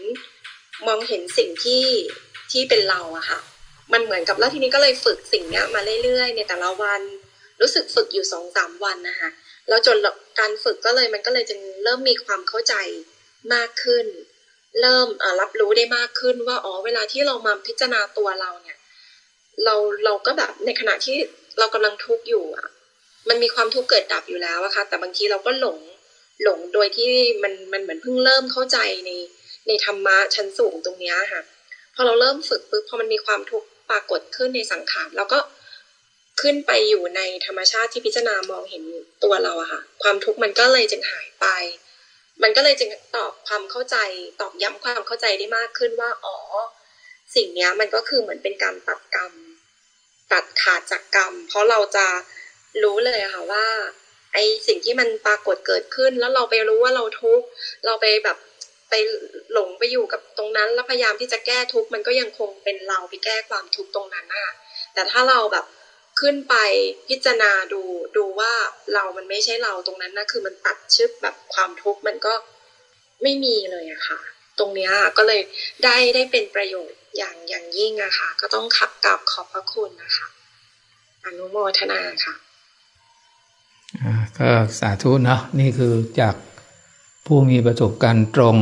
มองเห็นสิ่งที่ที่เป็นเราอะค่ะ มันเหมือนกับแล้วทีนี้ก็เลยฝึกสิ่งนี้มาเรื่อยๆ ในแต่ละวัน รู้สึกฝึกอยู่สองสามวันนะคะแล้วจนการฝึกก็เลยมันก็เลยจะเริ่มมีความเข้าใจมากขึ้น เริ่มรับรู้ได้มากขึ้นว่าอ๋อเวลาที่เรามาพิจารณาตัวเราเนี่ย เราเราก็แบบในขณะที่เรากำลังทุกข์อยู่อะ มันมีความทุกข์เกิดดับอยู่แล้วอะค่ะ แต่บางทีเราก็หลงหลงโดยที่มันมันเหมือนเพิ่งเริ่มเข้าใจในในธรรมะชั้นสูงตรงนี้ค่ะ พอเราเริ่มฝึกปุ๊บพอมันมีความทุกข์ปรากฏขึ้นในสังขารเราก็ขึ้นไปอยู่ในธรรมชาติที่พิจารณามองเห็นตัวเราอะค่ะ ความทุกข์มันก็เลยจึงหายไป มันก็เลยจึงตอบความเข้าใจตอบย้ำความเข้าใจได้มากขึ้นว่าอ๋อสิ่งเนี้ยมันก็คือเหมือนเป็นการตัดกรรม ตัดขาดจากกรรม เพราะเราจะรู้เลยค่ะว่า ไอสิ่งที่มันปรากฏเกิดขึ้น แล้วเราไปรู้ว่าเราทุกข์เราไปแบบไปหลงไปอยู่กับตรงนั้นแล้วพยายามที่จะแก้ทุกข์มันก็ยังคงเป็นเราไปแก้ความทุกข์ตรงนั้นน่ะแต่ถ้าเราแบบ ขึ้นไปพิจารณาดูดูว่าเรามันไม่ใช่เราตรงนั้นนะคือมันตัดชึบแบบความทุกข์มันก็ไม่มีเลยอะค่ะ ตรงเนี้ยก็เลยได้ได้เป็นประโยชน์อย่างอย่างยิ่งอะค่ะ ก็ต้องขับกลับขอบพระคุณนะคะอนุโมทนาค่ะก็สาธุนะนี่คือจากผู้มีประสบการณ์ตรง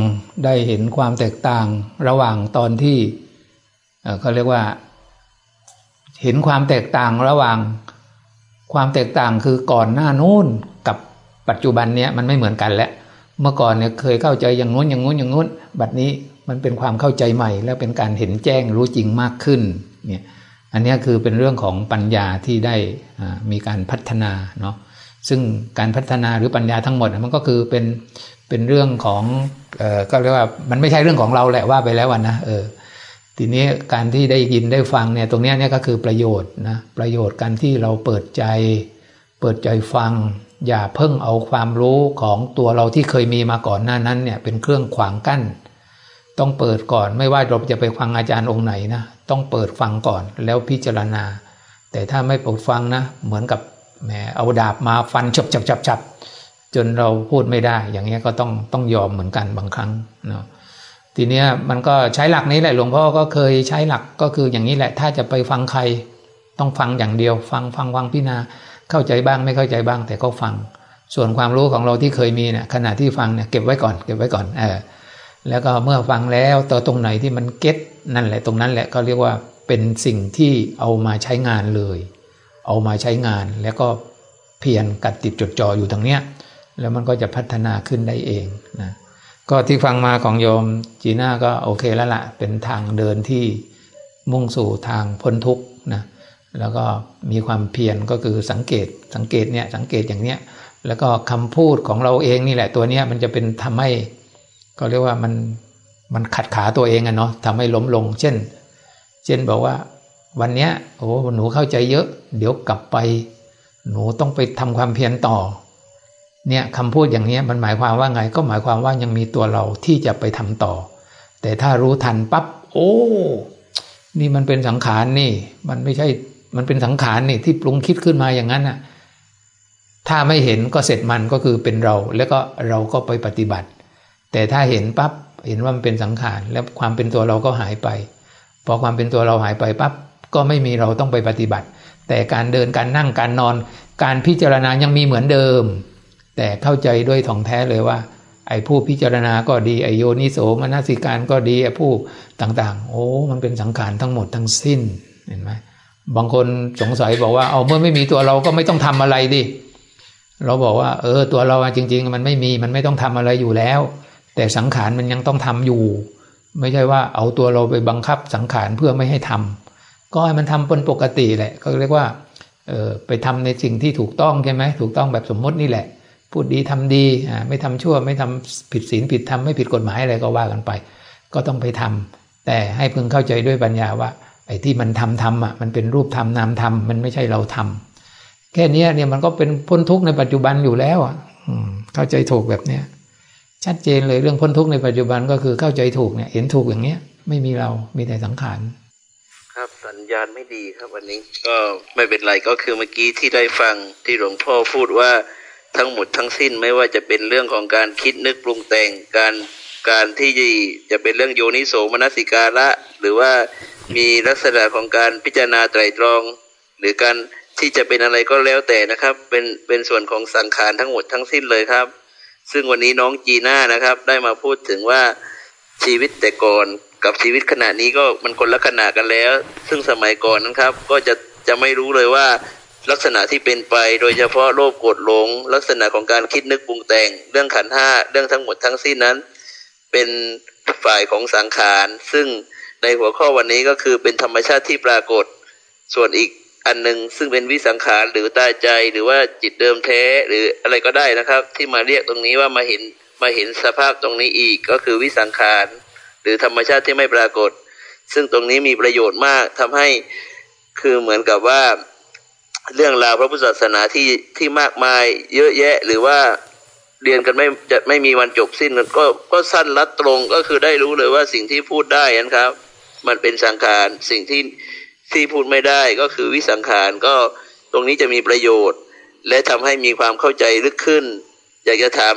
ได้เห็นความแตกต่างระหว่างตอนที่เขาเรียกว่า เห็นความแตกต่างระหว่างความแตกต่างคือก่อนหน้านู้นกับปัจจุบันเนี้ยมันไม่เหมือนกันแล้ว เมื่อก่อนเนี่ยเคยเข้าใจอย่างนู้นอย่างนู้นอย่างนู้น บัดนี้มันเป็นความเข้าใจใหม่ แล้วเป็นการเห็นแจ้งรู้จริงมากขึ้นเนี่ยอันนี้คือเป็นเรื่องของปัญญาที่ได้มีการพัฒนาเนาะซึ่งการพัฒนาหรือปัญญาทั้งหมดมันก็คือเป็นเป็นเรื่องของเอ่อก็เรียกว่ามันไม่ใช่เรื่องของเราแหละว่าไปแล้ววันนะเออ ทีนี้การที่ได้ยินได้ฟังเนี่ยตรงนี้เนี่ยก็คือประโยชน์นะประโยชน์การที่เราเปิดใจ เปิดใจฟัง อย่าเพิ่งเอาความรู้ของตัวเราที่เคยมีมาก่อนหน้านั้นเนี่ยเป็นเครื่องขวางกั้น ต้องเปิดก่อนไม่ว่าเราจะไปฟังอาจารย์องค์ไหนนะต้องเปิดฟังก่อนแล้วพิจารณา แต่ถ้าไม่เปิดฟังนะเหมือนกับแหมเอาดาบมาฟันฉับฉับฉับฉับจนเราพูดไม่ได้ อย่างเงี้ยก็ต้องต้องยอมเหมือนกันบางครั้งเนาะ ทีเนี้ยมันก็ใช้หลักนี้แหละหลวงพ่อก็เคยใช้หลักก็คืออย่างนี้แหละ ถ้าจะไปฟังใครต้องฟังอย่างเดียว ฟังฟังฟังพิจารณาเข้าใจบ้างไม่เข้าใจบ้าง แต่ก็ฟัง ส่วนความรู้ของเราที่เคยมีเนี่ยขณะที่ฟังเนี่ยเก็บไว้ก่อน เก็บไว้ก่อนเออแล้วก็เมื่อฟังแล้วตัวตรงไหนที่มันเก็ตนั่นแหละตรงนั้นแหละก็เรียกว่าเป็นสิ่งที่เอามาใช้งานเลย เอามาใช้งานแล้วก็เพียรกัดติดจดจ่ออยู่ตรงเนี้ยแล้วมันก็จะพัฒนาขึ้นได้เองนะ ก็ที่ฟังมาของโยมจีน่าก็โอเคแล้วละ่ะ เป็นทางเดินที่มุ่งสู่ทางพ้นทุกข์นะแล้วก็มีความเพียรก็คือสังเกตสังเกตเนี่ยสังเกตอย่างเนี้ยแล้วก็คำพูดของเราเองนี่แหละตัวเนี้ยมันจะเป็นทำให้ก็เรียกว่ามันมันขัดขาตัวเองอะเนาะทำให้ล้มลง เช่น เช่นบอกว่าวันเนี้ยโอ้หนูเข้าใจเยอะ เดี๋ยวกลับไป หนูต้องไปทำความเพียรต่อ เนี่ยคำพูดอย่างนี้มันหมายความว่าไง ก็หมายความว่ายังมีตัวเราที่จะไปทำต่อ แต่ถ้ารู้ทันปับ๊บโอ้ นี่มันเป็นสังขารนี่ มันไม่ใช่มันเป็นสังขารนี่ที่ปรุงคิดขึ้นมาอย่างนั้นน่ะถ้าไม่เห็นก็เสร็จมันก็คือเป็นเรา แล้วก็เราก็ไปปฏิบัติ แต่ถ้าเห็นปับ๊บเห็นว่ามันเป็นสังขารแล้วความเป็นตัวเราก็หายไป พอความเป็นตัวเราหายไปปับ๊บก็ไม่มีเราต้องไปปฏิบัติ แต่การเดินการนั่งการนอน การพิจารณายังมีเหมือนเดิม แต่เข้าใจด้วยถ่องแท้เลยว่า ไอ้ผู้พิจารณาก็ดีไอโยนิโสมนสิการก็ดีไอ้ผู้ต่าง ๆ โอ้ มันเป็นสังขารทั้งหมดทั้งสิ้นเห็นไหมบางคนสงสัยบอกว่าเอาเมื่อไม่มีตัวเราก็ไม่ต้องทำอะไรดิเราบอกว่า เออ ตัวเราจริง ๆ มันไม่มีมันไม่ต้องทำอะไรอยู่แล้ว แต่สังขารมันยังต้องทำอยู่ ไม่ใช่ว่าเอาตัวเราไปบังคับสังขารเพื่อไม่ให้ทำก็ให้มันทำเป็นปกติแหละก็เรียกว่าเออไปทำในสิ่งที่ถูกต้องใช่ไหมถูกต้องแบบสมมตินี่แหละ พูดดีทำดีอ่าไม่ทำชั่วไม่ทำผิดศีลผิดธรรมไม่ผิดกฎหมายอะไรก็ว่ากันไป ก็ต้องไปทำแต่ให้พึงเข้าใจด้วยปัญญาว่าไอ้ที่มันทำทำอะมันเป็นรูปธรรมนามธรรมมันไม่ใช่เราทำแค่นี้เนี่ยมันก็เป็นพ้นทุกข์ในปัจจุบันอยู่แล้วอะเข้าใจถูกแบบเนี้ยชัดเจนเลยเรื่องพ้นทุกข์ในปัจจุบันก็คือเข้าใจถูกเนี่ยเห็นถูกอย่างเนี้ย ไม่มีเรามีแต่สังขารครับสัญญาณไม่ดีครับวันนี้ก็ไม่เป็นไรก็คือเมื่อกี้ที่ได้ฟังที่หลวงพ่อพูดว่า ทั้งหมดทั้งสิ้นไม่ว่าจะเป็นเรื่องของการคิดนึกปรุงแต่งการการที่จะเป็นเรื่องโยนิโสมนสิการะ หรือว่ามีลักษณะของการพิจารณาไตรตรอง หรือการที่จะเป็นอะไรก็แล้วแต่นะครับ เป็นเป็นส่วนของสังขารทั้งหมดทั้งสิ้นเลยครับ ซึ่งวันนี้น้องจีน่านะครับ ได้มาพูดถึงว่าชีวิตแต่ก่อนกับชีวิตขณะนี้ก็มันคนละขนาดกันแล้ว ซึ่งสมัยก่อนนะครับ ก็จะจะไม่รู้เลยว่า ลักษณะที่เป็นไปโดยเฉพาะโลภโกรธหลง ลักษณะของการคิดนึกปรุงแต่ง เรื่องขันห้าเรื่องทั้งหมดทั้งสิ้นนั้น เป็นฝ่ายของสังขาร ซึ่งในหัวข้อวันนี้ก็คือเป็นธรรมชาติที่ปรากฏ ส่วนอีกอันหนึ่งซึ่งเป็นวิสังขารหรือตาใจหรือว่าจิตเดิมแท้หรืออะไรก็ได้นะครับ ที่มาเรียกตรงนี้ว่ามาเห็นมาเห็นสภาพตรงนี้อีกก็คือวิสังขารหรือธรรมชาติที่ไม่ปรากฏ ซึ่งตรงนี้มีประโยชน์มากทำให้คือเหมือนกับว่า เรื่องราวพระพุทธศาสนาที่ที่มากมายเยอะแยะหรือว่าเรียนกันไม่จะไม่มีวันจบสิ้นก็ก็สั้นลัดตรงก็คือได้รู้เลยว่าสิ่งที่พูดได้นะครับ มันเป็นสังขารสิ่งที่ที่พูดไม่ได้ก็คือวิสังขารก็ตรงนี้จะมีประโยชน์ และทำให้มีความเข้าใจลึกขึ้น อยากจะถาม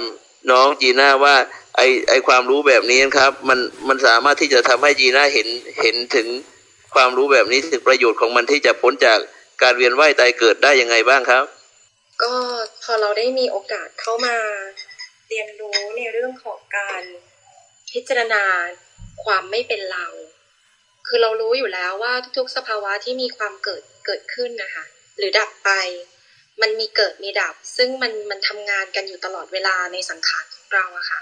น้องจีน่าว่าไอไอความรู้แบบนี้ครับ มันมันสามารถที่จะทำให้จีน่าเห็นเห็นถึงความรู้แบบนี้ถึงประโยชน์ของมันที่จะพ้นจาก การเวียนว่ายตายเกิดได้ยังไงบ้างครับ ก็พอเราได้มีโอกาสเข้ามาเรียนรู้ในเรื่องของการพิจารณาความไม่เป็นเรา คือเรารู้อยู่แล้วว่าทุกๆ สภาวะที่มีความเกิดเกิดขึ้นนะคะ หรือดับไป มันมีเกิดมีดับ ซึ่งมันมันทำงานกันอยู่ตลอดเวลาในสังขารของเราอะค่ะ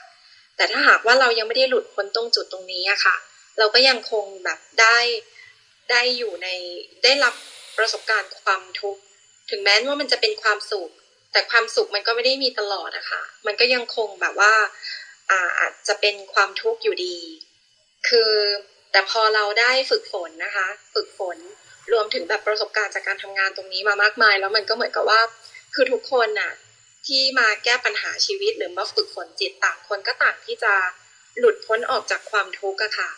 แต่ถ้าหากว่าเรายังไม่ได้หลุดพ้นตรงจุดตรงนี้อะค่ะ เราก็ยังคงแบบได้ได้อยู่ในได้รับ ประสบการณ์ความทุกข์ถึงแม้ว่ามันจะเป็นความสุข แต่ความสุขมันก็ไม่ได้มีตลอดนะคะมันก็ยังคงแบบว่าอาจจะเป็นความทุกข์อยู่ดี คือแต่พอเราได้ฝึกฝนนะคะ ฝึกฝนรวมถึงแบบประสบการณ์จากการทำงานตรงนี้มามากมาย แล้วมันก็เหมือนกับว่า คือทุกคนน่ะที่มาแก้ปัญหาชีวิตหรือมาฝึกฝนจิตต่างคนก็ต่างที่จะหลุดพ้นออกจากความทุกข์อะค่ะ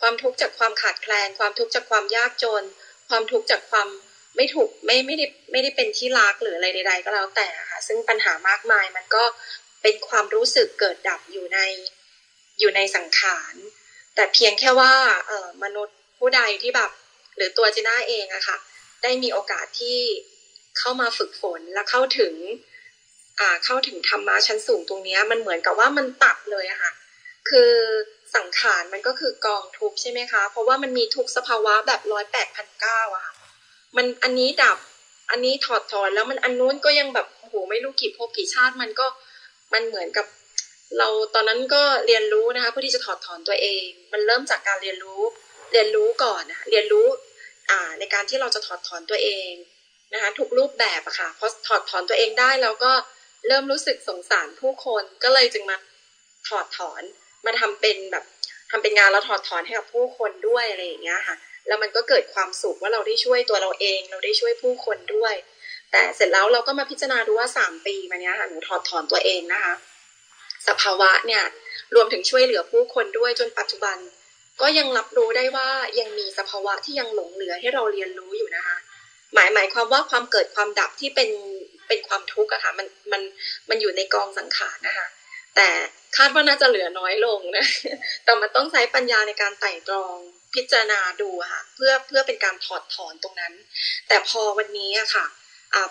ความทุกข์จากความขาดแคลน ความทุกข์จากความยากจน ความทุกข์จากความไม่ถูกไม่ไม่ได้ไม่ได้เป็นที่รักหรืออะไรใด ๆ ก็แล้วแต่ค่ะซึ่งปัญหามากมายมันก็เป็นความรู้สึกเกิดดับอยู่ในอยู่ในสังขาร แต่เพียงแค่ว่าเออมนุษย์ผู้ใดที่แบบ หรือตัวจีน่าเองอะค่ะ ได้มีโอกาสที่เข้ามาฝึกฝนและเข้าถึง อ่าเข้าถึงธรรมะชั้นสูงตรงนี้มันเหมือนกับว่ามันตัดเลยอะค่ะ คือสังขารมันก็คือกองทุกใช่ไหมคะ เพราะว่ามันมีทุกสภาวะแบบร้อยแปดพันเก้าอะค่ะมันอันนี้ดับอันนี้ถอดถอนแล้วมันอันนู้นก็ยังแบบโอ้โหไม่รู้กี่ภพกี่ชาติมันก็มันเหมือนกับ เราตอนนั้นก็เรียนรู้นะคะเพื่อที่จะถอดถอนตัวเอง มันเริ่มจากการเรียนรู้เรียนรู้ก่อนนะเรียนรู้อ่าในการที่เราจะถอดถอนตัวเองนะคะทุกรูปแบบอะค่ะพอถอดถอนตัวเองได้แล้วก็เริ่มรู้สึกสงสารผู้คนก็เลยจึงมาถอดถอน มาทำเป็นแบบทำเป็นงานแล้วถอดถอนให้กับผู้คนด้วยอะไรอย่างเงี้ยค่ะ แล้วมันก็เกิดความสุขว่าเราได้ช่วยตัวเราเอง เราได้ช่วยผู้คนด้วย แต่เสร็จแล้วเราก็มาพิจารณาดูว่าสามปีมาเนี้ยค่ะหนูถอดถอนตัวเองนะคะ สภาวะเนี่ยรวมถึงช่วยเหลือผู้คนด้วยจนปัจจุบัน ก็ยังรับรู้ได้ว่ายังมีสภาวะที่ยังหลงเหลือให้เราเรียนรู้อยู่นะคะ หมายหมายความว่าความเกิดความดับที่เป็นเป็นความทุกข์อะค่ะมันมันมันอยู่ในกองสังขารนะคะ แต่คาดว่าน่าจะเหลือน้อยลงนะแต่มันต้องใช้ปัญญาในการไต่ตรองพิจารณาดูค่ะเพื่อเพื่อเป็นการถอดถอนตรงนั้น แต่พอวันนี้อะค่ะ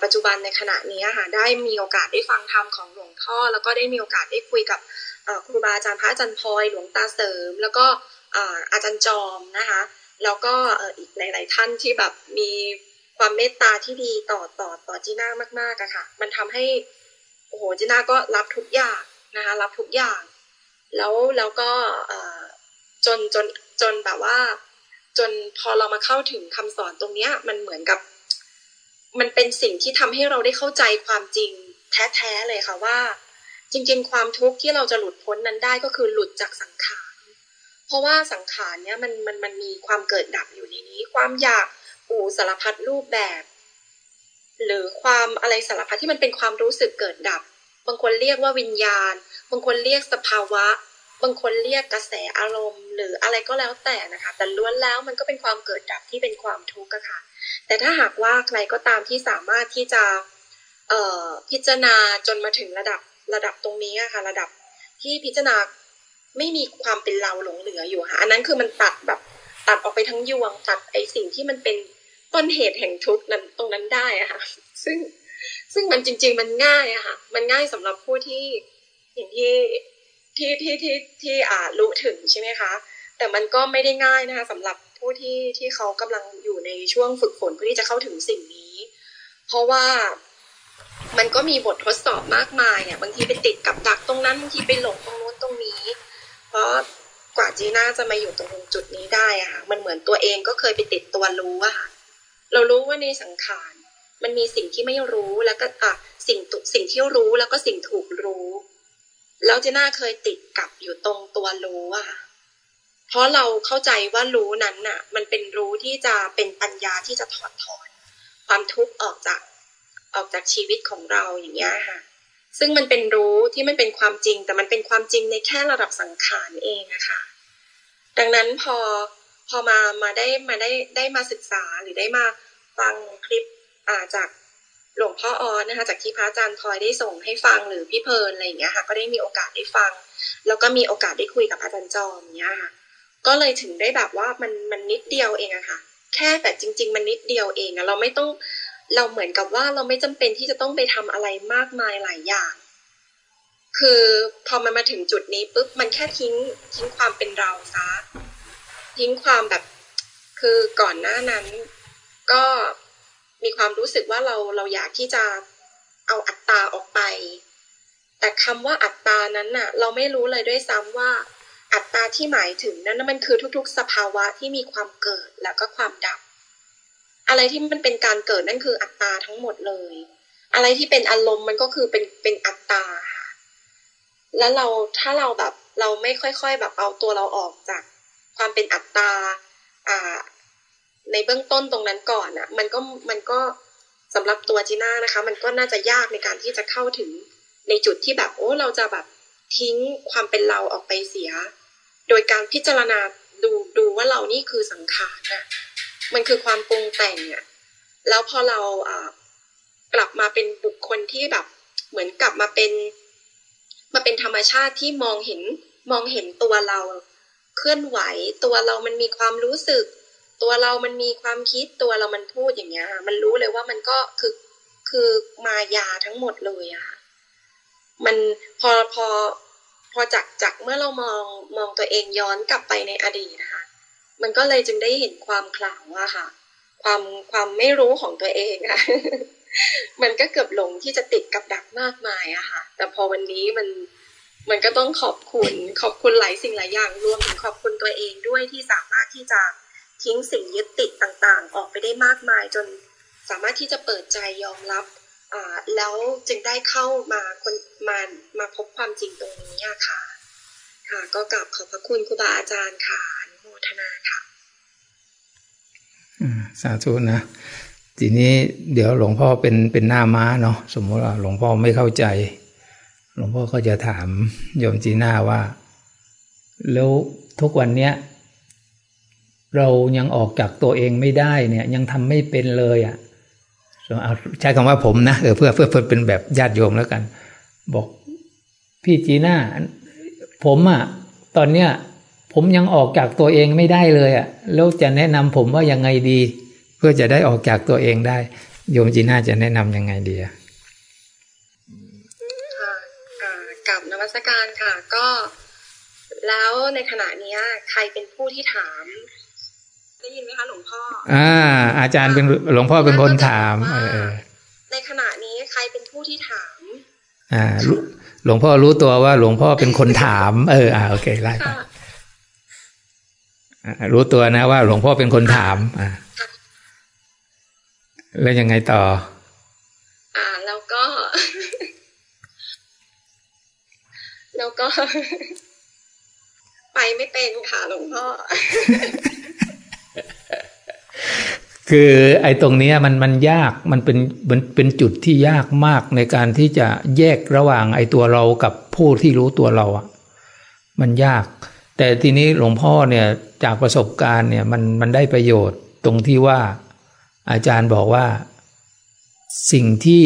ปัจจุบันในขณะนี้ค่ะได้มีโอกาสได้ฟังธรรมของหลวงพ่อ แล้วก็ได้มีโอกาสได้คุยกับครูบาอาจารย์พระอาจารย์พลอยหลวงตาเสริม แล้วก็อาจารย์จอมนะคะแล้วก็อีกหลาย ๆ ท่านที่แบบมีความเมตตาที่ดีต่อต่อต่อจีน่ามากๆอะค่ะ มันทำให้โอ้โหจีน่าก็รับทุกอย่าง นะคะรับทุกอย่าง แล้วแล้วก็จนจนจนแบบว่า จนพอเรามาเข้าถึงคำสอนตรงเนี้ย มันเหมือนกับ มันเป็นสิ่งที่ทำให้เราได้เข้าใจความจริงแท้ๆเลยค่ะว่า จริง ๆ ความทุกข์ที่เราจะหลุดพ้นนั้นได้ก็คือหลุดจากสังขารเพราะว่าสังขารเนี้ยมันมันมันมีความเกิดดับอยู่ในนี้ ความอยากอูสารพัดรูปแบบ หรือความอะไรสารพัดที่มันเป็นความรู้สึกเกิดดับ บางคนเรียกว่าวิญญาณ บางคนเรียกสภาวะ บางคนเรียกกระแสอารมณ์ หรืออะไรก็แล้วแต่นะคะ แต่ล้วนแล้วมันก็เป็นความเกิดดับที่เป็นความทุกข์ค่ะ แต่ถ้าหากว่าใครก็ตามที่สามารถที่จะเออพิจารณาจนมาถึงระดับระดับตรงนี้ค่ะ ระดับที่พิจารณาไม่มีความเป็นเราหลงเหลืออยู่ค่ะ อันนั้นคือมันตัดแบบตัดออกไปทั้งยวงตัดไอสิ่งที่มันเป็นต้นเหตุแห่งทุกข์นั้นตรงนั้นได้อะค่ะ ซึ่ง ซึ่งมันจริง ๆ มันง่ายอะค่ะ มันง่ายสำหรับผู้ที่อย่างที่ที่ที่ที่ที่อ่ารู้ถึงใช่ไหมคะ แต่มันก็ไม่ได้ง่ายนะคะสำหรับผู้ที่ที่เขากำลังอยู่ในช่วงฝึกฝนเพื่อที่จะเข้าถึงสิ่งนี้ เพราะว่ามันก็มีบททดสอบมากมายเนี่ยบางทีไปติดกับดักตรงนั้นบางทีไปหลงตรงโน้นตรงนี้ เพราะกว่าจีน่าจะมาอยู่ตรงจุดนี้ได้อะค่ะมันเหมือนตัวเองก็เคยไปติดตัวรู้อะค่ะเรารู้ว่าในสังขาร มันมีสิ่งที่ไม่รู้แล้วก็อะสิ่งสิ่งที่รู้แล้วก็สิ่งถูกรู้ แล้วเจน่าเคยติดกับอยู่ตรงตัวรู้อะเพราะเราเข้าใจว่ารู้นั้นน่ะ มันเป็นรู้ที่จะเป็นปัญญาที่จะถอดถอน ความทุกข์ออกจากออกจากชีวิตของเราอย่างเงี้ยค่ะ ซึ่งมันเป็นรู้ที่มันเป็นความจริง แต่มันเป็นความจริงในแค่ระดับสังขารเองนะคะ ดังนั้นพอพอมามาได้มาได้ได้มาศึกษาหรือได้มาฟังคลิป จากหลวงพ่อออนนะคะจากที่พระอาจารย์พลอยได้ส่งให้ฟังหรือพี่เพลินอะไรอย่างเงี้ยค่ะ ก็ได้มีโอกาสได้ฟัง แล้วก็มีโอกาสได้คุยกับอาจารย์จอมเนี้ยค่ะ ก็เลยถึงได้แบบว่ามันมันนิดเดียวเองอะค่ะ แค่แต่จริง ๆ มันนิดเดียวเองอะเราไม่ต้องเราเหมือนกับว่าเราไม่จำเป็นที่จะต้องไปทำอะไรมากมายหลายอย่าง คือพอมันมาถึงจุดนี้ปุ๊บมันแค่ทิ้งทิ้งความเป็นเราซะทิ้งความแบบ คือก่อนหน้านั้น ก็ มีความรู้สึกว่าเราเราอยากที่จะเอาอัตตาออกไป แต่คำว่าอัตตานั้นน่ะ เราไม่รู้เลยด้วยซ้ำว่า อัตตาที่หมายถึงนั้นมันคือทุกๆ สภาวะที่มีความเกิดแล้วก็ความดับ อะไรที่มันเป็นการเกิดนั่นคืออัตตาทั้งหมดเลย อะไรที่เป็นอารมณ์มันก็คือเป็นเป็นอัตตาค่ะแล้วเราถ้าเราแบบเราไม่ค่อยๆแบบเอาตัวเราออกจากความเป็นอัตตาอ่า ในเบื้องต้นตรงนั้นก่อนอะ่ะ มันก็มันก็สำหรับตัวจีน่านะคะ มันก็น่าจะยากในการที่จะเข้าถึงในจุดที่แบบโอ้เราจะแบบทิ้งความเป็นเราออกไปเสีย โดยการพิจารณาดูดูว่าเรานี่คือสังขารนะมันคือความปรุงแต่งอะแล้วพอเราอ่ากลับมาเป็นบุคคลที่แบบ เหมือนกลับมาเป็น มาเป็นธรรมชาติที่มองเห็นมองเห็นตัวเรา เคลื่อนไหวตัวเรามันมีความรู้สึก ตัวเรามันมีความคิดตัวเรามันพูดอย่างเงี้ยมันรู้เลยว่ามันก็คือคือมายาทั้งหมดเลยอะมันพอพอพอจากจากเมื่อเรามองมองตัวเองย้อนกลับไปในอดีตนะคะมันก็เลยจึงได้เห็นความขลังอะค่ะ ความความไม่รู้ของตัวเองอะมันก็เกือบหลงที่จะติดกับดักมากมายอะค่ะ แต่พอวันนี้มันมันก็ต้องขอบคุณ ขอบคุณหลายสิ่งหลายอย่างรวมถึงขอบคุณตัวเองด้วยที่สามารถที่จะ ทิ้งสิ่งยึดติดต่างๆ ออกไปได้มากมายจนสามารถที่จะเปิดใจยอมรับแล้วจึงได้เข้ามาคนมามาพบความจริงตรงนี้ค่ะ ค่ะก็กลับขอบพระคุณครูบาอาจารย์ค่ะอนุโมทนาค่ะสาธุนะ ทีนี้เดี๋ยวหลวงพ่อเป็นเป็นหน้าม้าเนาะสมมติว่าหลวงพ่อไม่เข้าใจ หลวงพ่อก็จะถามโยมจีน่าว่า แล้วทุกวันเนี้ย เรายังออกจากตัวเองไม่ได้เนี่ย ยังทำไม่เป็นเลยอะ่ะเอาใช้คำว่าผมนะเออเพื่อเพื่อเพื่อเป็นแบบญาติโยมแล้วกัน บอกพี่จีน่าผมอะ่ะ ตอนเนี้ยผมยังออกจากตัวเองไม่ได้เลยอะ่ะแล้วจะแนะนำผมว่ายังไงดี เพื่อจะได้ออกจากตัวเองได้ โยมจีน่าจะแนะนํำยังไงดีอะ่ะกับนวัตการค่ะ ก็ แล้วในขณะนี้ใครเป็นผู้ที่ถาม ได้ยินไหมคะหลวงพ่อ อ่า อาจารย์เป็นหลวงพ่อเป็นคนถาม เออในขณะนี้ใครเป็นผู้ที่ถาม อ่ารู้หลวงพ่อรู้ตัวว่าหลวงพ่อเป็นคนถาม เออ อ่าโอเคไล่ไปค่ะอ่ารู้ตัวนะว่าหลวงพ่อเป็นคนถาม อ่า แล้วยังไงต่อ อ่า แล้วก็ แล้วก็ ไปไม่เป็นค่ะหลวงพ่อ คือไอ้ตรงนี้มันมันยากมันเป็นมันเป็นจุดที่ยากมากในการที่จะแยกระหว่างไอ้ตัวเรากับผู้ที่รู้ตัวเราอะมันยาก แต่ทีนี้หลวงพ่อเนี่ยจากประสบการณ์เนี่ยมันมันได้ประโยชน์ตรงที่ว่าอาจารย์บอกว่าสิ่งที่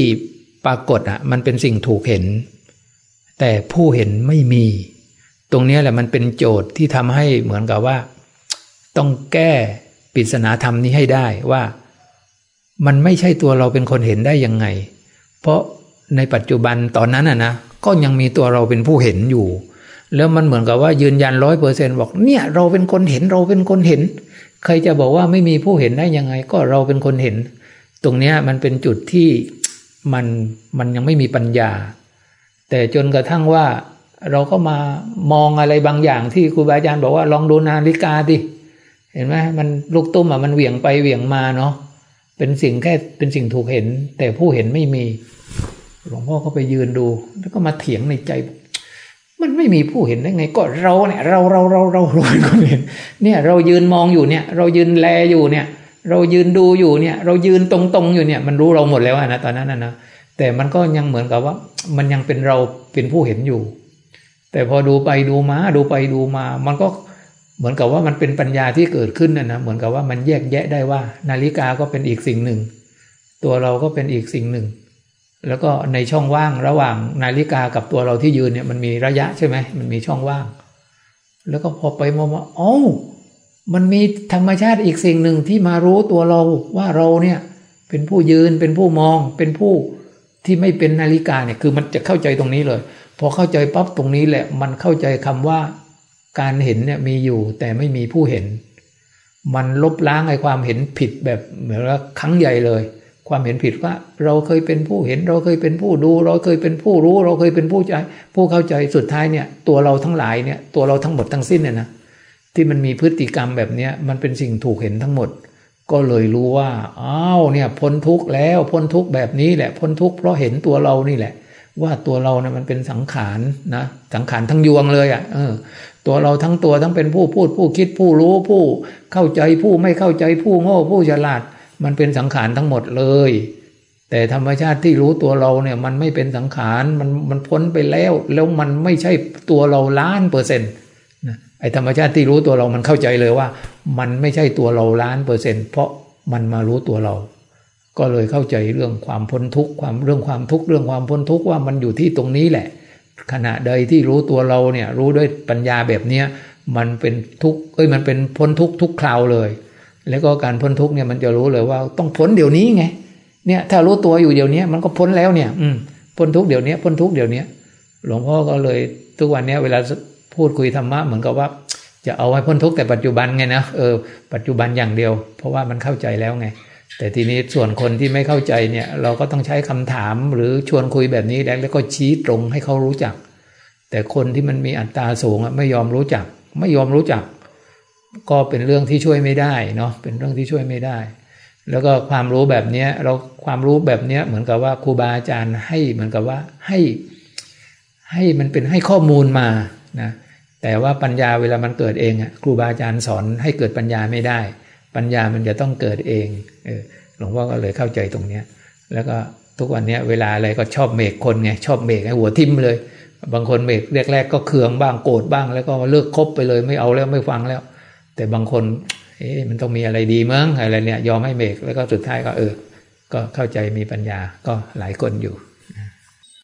ปรากฏอะมันเป็นสิ่งถูกเห็น แต่ผู้เห็นไม่มี ตรงนี้แหละมันเป็นโจทย์ที่ทำให้เหมือนกับว่า ต้องแก้ ปริศนาธรรมนี้ให้ได้ว่า มันไม่ใช่ตัวเราเป็นคนเห็นได้ยังไง เพราะในปัจจุบันตอนนั้นอะนะก็ยังมีตัวเราเป็นผู้เห็นอยู่ แล้วมันเหมือนกับว่ายืนยันร้อยเปอร์เซนบอกเนี่ยเราเป็นคนเห็นเราเป็นคนเห็น ใครจะบอกว่าไม่มีผู้เห็นได้ยังไง ก็เราเป็นคนเห็น ตรงเนี้ยมันเป็นจุดที่มันมันยังไม่มีปัญญา แต่จนกระทั่งว่าเราก็มามองอะไรบางอย่างที่ครูบาอาจารย์บอกว่าลองดูนาฬิกาดิ เห็นไหมมันลูกตุ้มอะมันเหวี่ยงไปเหวี่ยงมาเนาะเป็นสิ่งแค่เป็นสิ่งถูกเห็น แต่ผู้เห็นไม่มี หลวงพ่อก็ไปยืนดู แล้วก็มาเถียงในใจ มันไม่มีผู้เห็นได้ไง ก็เราเนี่ย เราเราเราเราเราคนเห็น เนี่ย เรายืนมองอยู่เนี่ย เรายืนแลอยู่เนี่ย เรายืนดูอยู่เนี่ย เรายืนตรงๆอยู่เนี่ย มันรู้เราหมดแล้วนะตอนนั้นนะแต่มันก็ยังเหมือนกับว่า มันยังเป็นเราเป็นผู้เห็นอยู่ แต่พอดูไปดูมา ดูไปดูมา มันก็ เหมือนกับว่ามันเป็นปัญญาที่เกิดขึ้นนะนะเหมือนกับว่ามันแยกแยะได้ว่า นาฬิกาก็เป็นอีกสิ่งหนึ่ง ตัวเราก็เป็นอีกสิ่งหนึ่ง แล้วก็ในช่องว่างระหว่างนาฬิกากับตัวเราที่ยืนเนี่ยมันมีระยะใช่ไหมมันมีช่องว่าง แล้วก็พอไปมองว่าอ๋อมันมีธรรมชาติอีกสิ่งหนึ่งที่มารู้ตัวเราว่าเราเนี่ยเป็นผู้ยืนเป็นผู้มองเป็นผู้ที่ไม่เป็นนาฬิกาเนี่ยคือมันจะเข้าใจตรงนี้เลย พอเข้าใจปั๊บตรงนี้แหละ มันเข้าใจคำว่า การเห็นเนี่ยมีอยู่แต่ไม่มีผู้เห็น มันลบล้างไอ้ความเห็นผิดแบบเหมือนว่าครั้งใหญ่เลย ความเห็นผิดว่า เราเคยเป็นผู้เห็น เราเคยเป็นผู้ดู เราเคยเป็นผู้รู้ เราเคยเป็นผู้ใจ ผู้เข้าใจสุดท้ายเนี่ย ตัวเราทั้งหลายเนี่ยตัวเราทั้งหมดทั้งสิ้นเนี่ยนะที่มันมีพฤติกรรมแบบเนี้ยมันเป็นสิ่งถูกเห็นทั้งหมด ก็เลยรู้ว่าอ้าวเนี่ยพ้นทุกข์แล้วพ้นทุกข์แบบนี้แหละพ้นทุกข์เพราะเห็นตัวเรานี่แหละว่าตัวเราเนี่ยมันเป็นสังขารนะสังขารทั้งยวงเลยอะ่ะเออ ตัวเราทั้งตัวทั้งเป็นผู้พูดผู้คิดผู้รู้ผู้เข้าใจผู้ไม่เข้าใจผู้โง่ผู้ฉลาด มันเป็นสังขารทั้งหมดเลย แต่ธรรมชาติที่รู้ตัวเราเนี่ยมันไม่เป็นสังขารมันมันพ้นไปแล้ว แล้วมันไม่ใช่ตัวเราล้านเปอร์เซ็นต์นะไอธรรมชาติที่รู้ตัวเรามันเข้าใจเลยว่า มันไม่ใช่ตัวเราล้านเปอร์เซ็นต์เพราะมันมารู้ตัวเรา ก็เลยเข้าใจเรื่องความพ้นทุกข์ความเรื่องความทุกข์เรื่องความพ้นทุกข์ว่ามันอยู่ที่ตรงนี้แหละ ขณะใดที่รู้ตัวเราเนี่ยรู้ด้วยปัญญาแบบเนี้ยมันเป็นทุกเอ้ยมันเป็นพ้นทุกทุกคราวเลย แล้วก็การพ้นทุกเนี่ยมันจะรู้เลยว่าต้องพ้นเดี๋ยวนี้ไงเนี่ยถ้ารู้ตัวอยู่เดี๋ยวนี้มันก็พ้นแล้วเนี่ย อืมพ้นทุกเดี๋ยวนี้พ้นทุกเดี๋ยวนี้หลวงพ่อก็เลยทุกวันนี้เวลาพูดคุยธรรมะเหมือนกับว่า จะเอาไว้พ้นทุกแต่ปัจจุบันไงนะเออปัจจุบันอย่างเดียว เพราะว่ามันเข้าใจแล้วไง แต่ทีนี้ส่วนคนที่ไม่เข้าใจเนี่ย เราก็ต้องใช้คำถามหรือชวนคุยแบบนี้แล้วแล้วก็ชี้ตรงให้เขารู้จัก แต่คนที่มันมีอัตราสูงไม่ยอมรู้จัก ไม่ยอมรู้จัก ก็เป็นเรื่องที่ช่วยไม่ได้เนาะเป็นเรื่องที่ช่วยไม่ได้ แล้วก็ความรู้แบบนี้เราความรู้แบบนี้เหมือนกับว่าครูบาอาจารย์ให้เหมือนกับว่าให้ให้มันเป็นให้ข้อมูลมานะแต่ว่าปัญญาเวลามันเกิดเองอะครูบาอาจารย์สอนให้เกิดปัญญาไม่ได้ ปัญญามันจะต้องเกิดเองเออหลวงพ่อก็เลยเข้าใจตรงเนี้ย แล้วก็ทุกวันนี้เวลาอะไรก็ชอบเมกคนไงชอบเมกห้หัวทิ่มเลย บางคนเมกแรกๆก็เคืองบ้างโกรธบ้าง แล้วก็เลิกคบไปเลยไม่เอาแล้วไม่ฟังแล้ว แต่บางคน เอ๊ะมันต้องมีอะไรดีมั้งอะไรเนี่ยยอมให้เบรกแล้วก็สุดท้ายก็เออ ก็เข้าใจมีปัญญาก็หลายคนอยู่